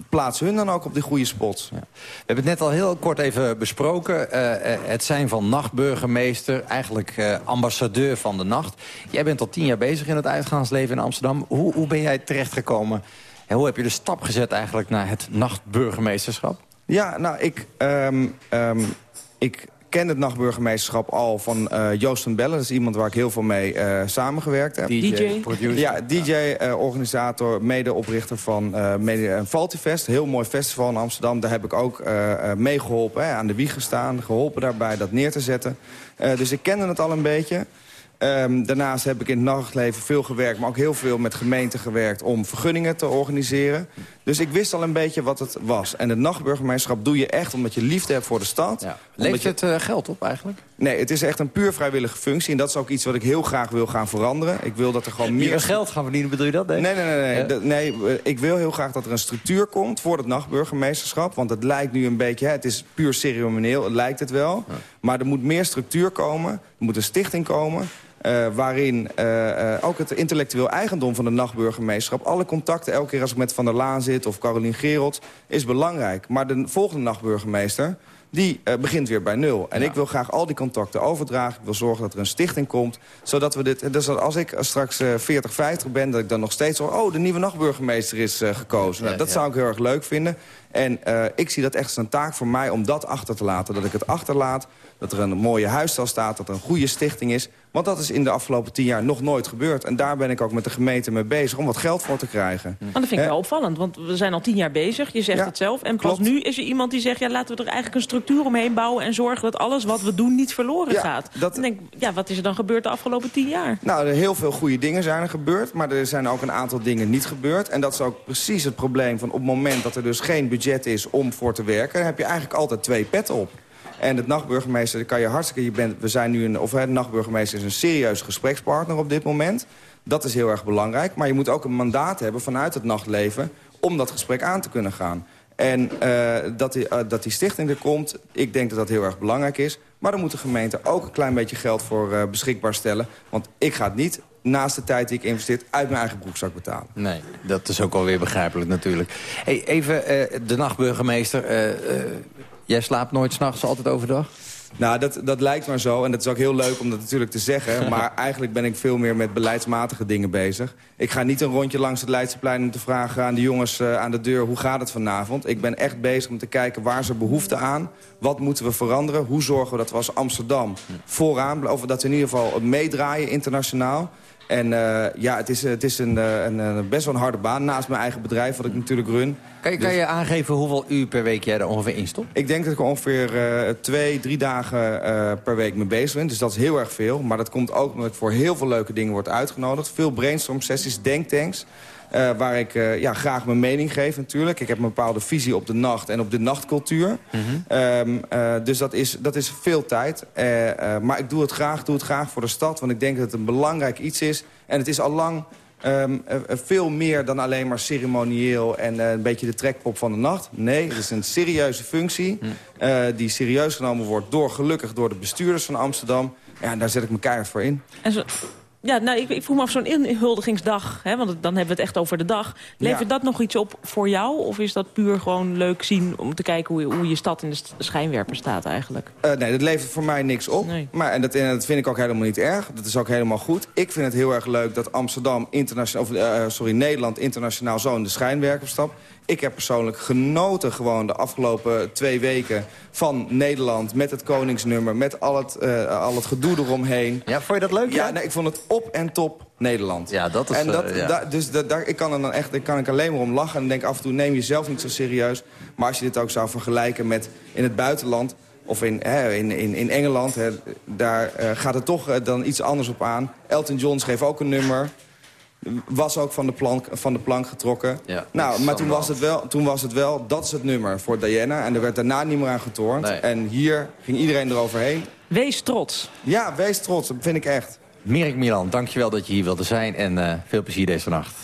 plaats hun dan ook op die goede spots. Ja. We hebben het net al heel kort even besproken. Uh, het zijn van nachtburgemeester, eigenlijk uh, ambassadeur van de nacht. Jij bent al tien jaar bezig in het uitgaansleven in Amsterdam. Hoe, hoe ben jij terechtgekomen en hoe heb je de stap gezet eigenlijk naar het nachtburgemeesterschap? Ja, nou, ik... Um, um, ik ken het nachtburgemeesterschap al van uh, Joost van Bellen. Dat is iemand waar ik heel veel mee uh, samengewerkt heb. DJ? Producer. Ja, DJ, uh, organisator, medeoprichter van uh, mede, Faltifest. Heel mooi festival in Amsterdam. Daar heb ik ook meegeholpen, aan de wieg gestaan. Geholpen daarbij dat neer te zetten. dus ik kende het al een beetje. Um, daarnaast heb ik in het nachtleven veel gewerkt... maar ook heel veel met gemeenten gewerkt om vergunningen te organiseren. Dus ik wist al een beetje wat het was. En het nachtburgemeesterschap doe je echt omdat je liefde hebt voor de stad. Ja. Levert je... het uh, geld op eigenlijk? Nee, het is echt een puur vrijwillige functie. En dat is ook iets wat ik heel graag wil gaan veranderen. Ik wil dat er gewoon meer... Meer geld gaan verdienen, bedoel je dat? Nee, nee, nee. nee, nee. Uh. nee ik wil heel graag dat er een structuur komt voor het nachtburgemeesterschap. Want het lijkt nu een beetje... Hè, het is puur ceremonieel, het lijkt het wel. Ja. Maar er moet meer structuur komen. Er moet een stichting komen. Uh, waarin uh, uh, ook het intellectueel eigendom van de nachtburgemeesterschap... alle contacten, elke keer als ik met Van der Laan zit of Carolien Gerald... is belangrijk. Maar de volgende nachtburgemeester die uh, begint weer bij nul. En ja. ik wil graag al die contacten overdragen. Ik wil zorgen dat er een stichting komt. Zodat we dit, dus als ik straks uh, 40, 50 ben, dat ik dan nog steeds hoor... oh, de nieuwe nachtburgemeester is uh, gekozen. Nou, dat ja. zou ik heel erg leuk vinden. En eh, ik zie dat echt als een taak voor mij om dat achter te laten. Dat ik het achterlaat, dat er een mooie huisstijl staat... dat er een goede stichting is. Want dat is in de afgelopen tien jaar nog nooit gebeurd. En daar ben ik ook met de gemeente mee bezig om wat geld voor te krijgen. Maar dat vind ik wel opvallend, want we zijn al tien jaar bezig. Je zegt het zelf. En pas nu is er iemand die zegt... ja, laten we er eigenlijk een structuur omheen bouwen... en zorgen dat alles wat we doen niet verloren gaat. Dat... Denk ja, wat is er dan gebeurd de afgelopen tien jaar? Nou, er heel veel goede dingen zijn er gebeurd. Maar er zijn ook een aantal dingen niet gebeurd. En dat is ook precies het probleem van op het moment dat er dus geen budget is om voor te werken... dan heb je eigenlijk altijd twee petten op. En het nachtburgemeester kan je hartstikke... Je bent, we zijn nu een, of de nachtburgemeester is een serieuze gesprekspartner op dit moment. Dat is heel erg belangrijk. Maar je moet ook een mandaat hebben vanuit het nachtleven... om dat gesprek aan te kunnen gaan. En uh, dat, die, uh, dat die stichting er komt, ik denk dat dat heel erg belangrijk is. Maar dan moet de gemeente ook een klein beetje geld voor uh, beschikbaar stellen. Want ik ga het niet naast de tijd die ik investeer uit mijn eigen broekzak betalen. Nee, dat is ook alweer begrijpelijk natuurlijk. Hey, even de nachtburgemeester. Jij slaapt nooit s'nachts, altijd overdag? Nou, dat, dat lijkt maar zo. En dat is ook heel leuk om dat natuurlijk te zeggen. (laughs) Maar eigenlijk ben ik veel meer met beleidsmatige dingen bezig. Ik ga niet een rondje langs het Leidseplein om te vragen aan de jongens uh, aan de deur... hoe gaat het vanavond? Ik ben echt bezig om te kijken waar ze behoefte aan. Wat moeten we veranderen? Hoe zorgen we dat we als Amsterdam vooraan... of dat we in ieder geval meedraaien internationaal... En uh, ja, het is, het is een, een, een, best wel een harde baan naast mijn eigen bedrijf, wat ik natuurlijk run. Kan je, kan je aangeven hoeveel uur per week jij er ongeveer in stopt? Ik denk dat ik er ongeveer twee, drie dagen per week mee bezig ben. Dus dat is heel erg veel. Maar dat komt ook omdat ik voor heel veel leuke dingen word uitgenodigd. Veel brainstorm sessies, denktanks. Uh, waar ik uh, ja, graag mijn mening geef natuurlijk. Ik heb een bepaalde visie op de nacht en op de nachtcultuur. Mm -hmm. um, uh, dus dat is, dat is veel tijd. maar ik doe het graag, doe het graag voor de stad. Want ik denk dat het een belangrijk iets is. En het is al lang um, veel meer dan alleen maar ceremonieel... en een beetje de trekpop van de nacht. Nee, het is een serieuze functie. Mm. die serieus genomen wordt door, gelukkig door de bestuurders van Amsterdam. Ja, en daar zet ik me keihard voor in. En zo, ja, nou, ik, ik vroeg me af zo'n inhuldigingsdag, hè, want dan hebben we het echt over de dag. Levert ja. dat nog iets op voor jou? Of is dat puur gewoon leuk zien om te kijken hoe je, hoe je stad in de schijnwerper staat eigenlijk? Uh, nee, dat levert voor mij niks op. Nee. Maar, en, dat, en dat vind ik ook helemaal niet erg. Dat is ook helemaal goed. Ik vind het heel erg leuk dat Amsterdam internationaal, of, uh, sorry, Nederland internationaal zo in de schijnwerper stapt. Ik heb persoonlijk genoten gewoon de afgelopen twee weken van Nederland... met het koningsnummer, met al het, uh, al het gedoe eromheen. Ja, vond je dat leuk? Ja, nee, ik vond het op en top Nederland. Ja, dat is... En dat, uh, ja. da, dus da, daar, ik kan er dan echt ik kan ik alleen maar om lachen. En denk af en toe, neem jezelf niet zo serieus. Maar als je dit ook zou vergelijken met in het buitenland... of in, hè, in, in, in Engeland, hè, daar uh, gaat het toch uh, dan iets anders op aan. Elton John schreef ook een nummer was ook van de plank, van de plank getrokken. Ja, nou, maar toen was, het wel, toen was het wel, dat is het nummer voor Diana. En er werd daarna niet meer aan getornd. Nee. En hier ging iedereen eroverheen. Wees trots. Ja, wees trots. Dat vind ik echt. Mirek Milan, dankjewel dat je hier wilde zijn. En uh, veel plezier deze nacht.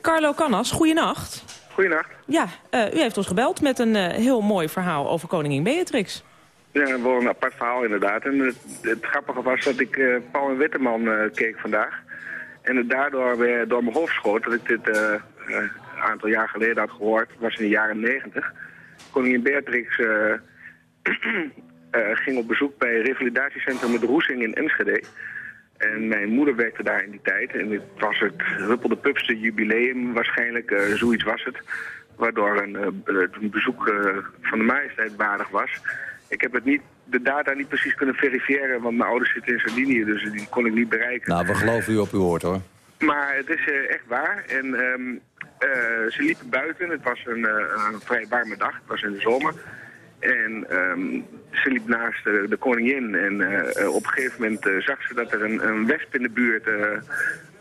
Carlo Cannas, goeienacht. Goeienacht. Ja, uh, u heeft ons gebeld met een uh, heel mooi verhaal over koningin Beatrix. Ja, wel een apart verhaal inderdaad. En het, het grappige was dat ik uh, Paul en Witteman uh, keek vandaag. En het daardoor weer door mijn hoofd schoot dat ik dit een aantal jaar geleden had gehoord. Was in de jaren negentig. Koningin Beatrix (clears throat) ging op bezoek bij revalidatiecentrum met Roesing in Enschede. En mijn moeder werkte daar in die tijd. En het was het Huppelde Pupste jubileum waarschijnlijk, uh, zoiets was het. Waardoor een, een bezoek van de majesteit waardig was. Ik heb het niet, de data niet precies kunnen verifiëren, want mijn ouders zitten in Sardinië, dus die kon ik niet bereiken. Nou, we geloven u op uw woord hoor. Maar het is echt waar. En um, ze liepen buiten, het was een, een vrij warme dag, het was in de zomer. En um, ze liep naast de, de koningin en uh, op een gegeven moment uh, zag ze dat er een, een wesp in de buurt uh,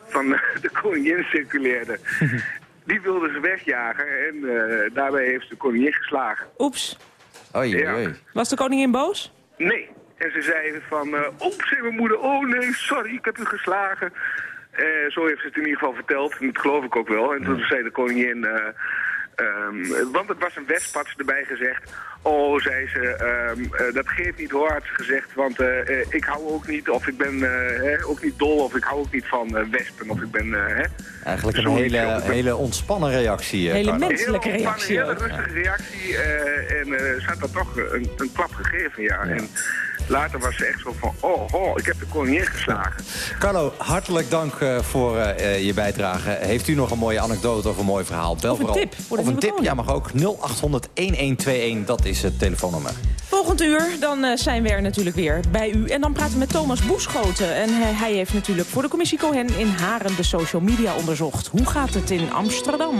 van (laughs) de koningin circuleerde. (laughs) Die wilde ze wegjagen en daarbij heeft de koningin geslagen. Oeps. Oei, ja. oei. Was de koningin boos? Nee. En ze zei van, oeps, zei mijn moeder, oh nee, sorry, ik heb u geslagen. zo heeft ze het in ieder geval verteld, en dat geloof ik ook wel. En toen ja. zei de koningin... Um, want het was een wesp, had ze erbij gezegd. Oh, zei ze, um, uh, dat geeft niet hoor, had ze gezegd. Want uh, uh, ik hou ook niet, of ik ben hè, ook niet dol, of ik hou ook niet van wespen, of ik ben... hè. Eigenlijk een hele, ben... hele ontspannen reactie. Hele menselijke reactie. Een hele rustige reactie. en ze had dat toch een, een klap gegeven, ja. ja. En, later was ze echt zo van, oh, oh ik heb de koningin geslagen. Carlo, hartelijk dank uh, voor uh, je bijdrage. Heeft u nog een mooie anekdote of een mooi verhaal? Bel of een tip. Of een tip, ja mag ook. 0800-1121, dat is het telefoonnummer. Volgend uur, dan uh, zijn we er natuurlijk weer bij u. En dan praten we met Thomas Boeschoten. En hij, hij heeft natuurlijk voor de commissie Cohen in Haren de social media onderzocht. Hoe gaat het in Amsterdam?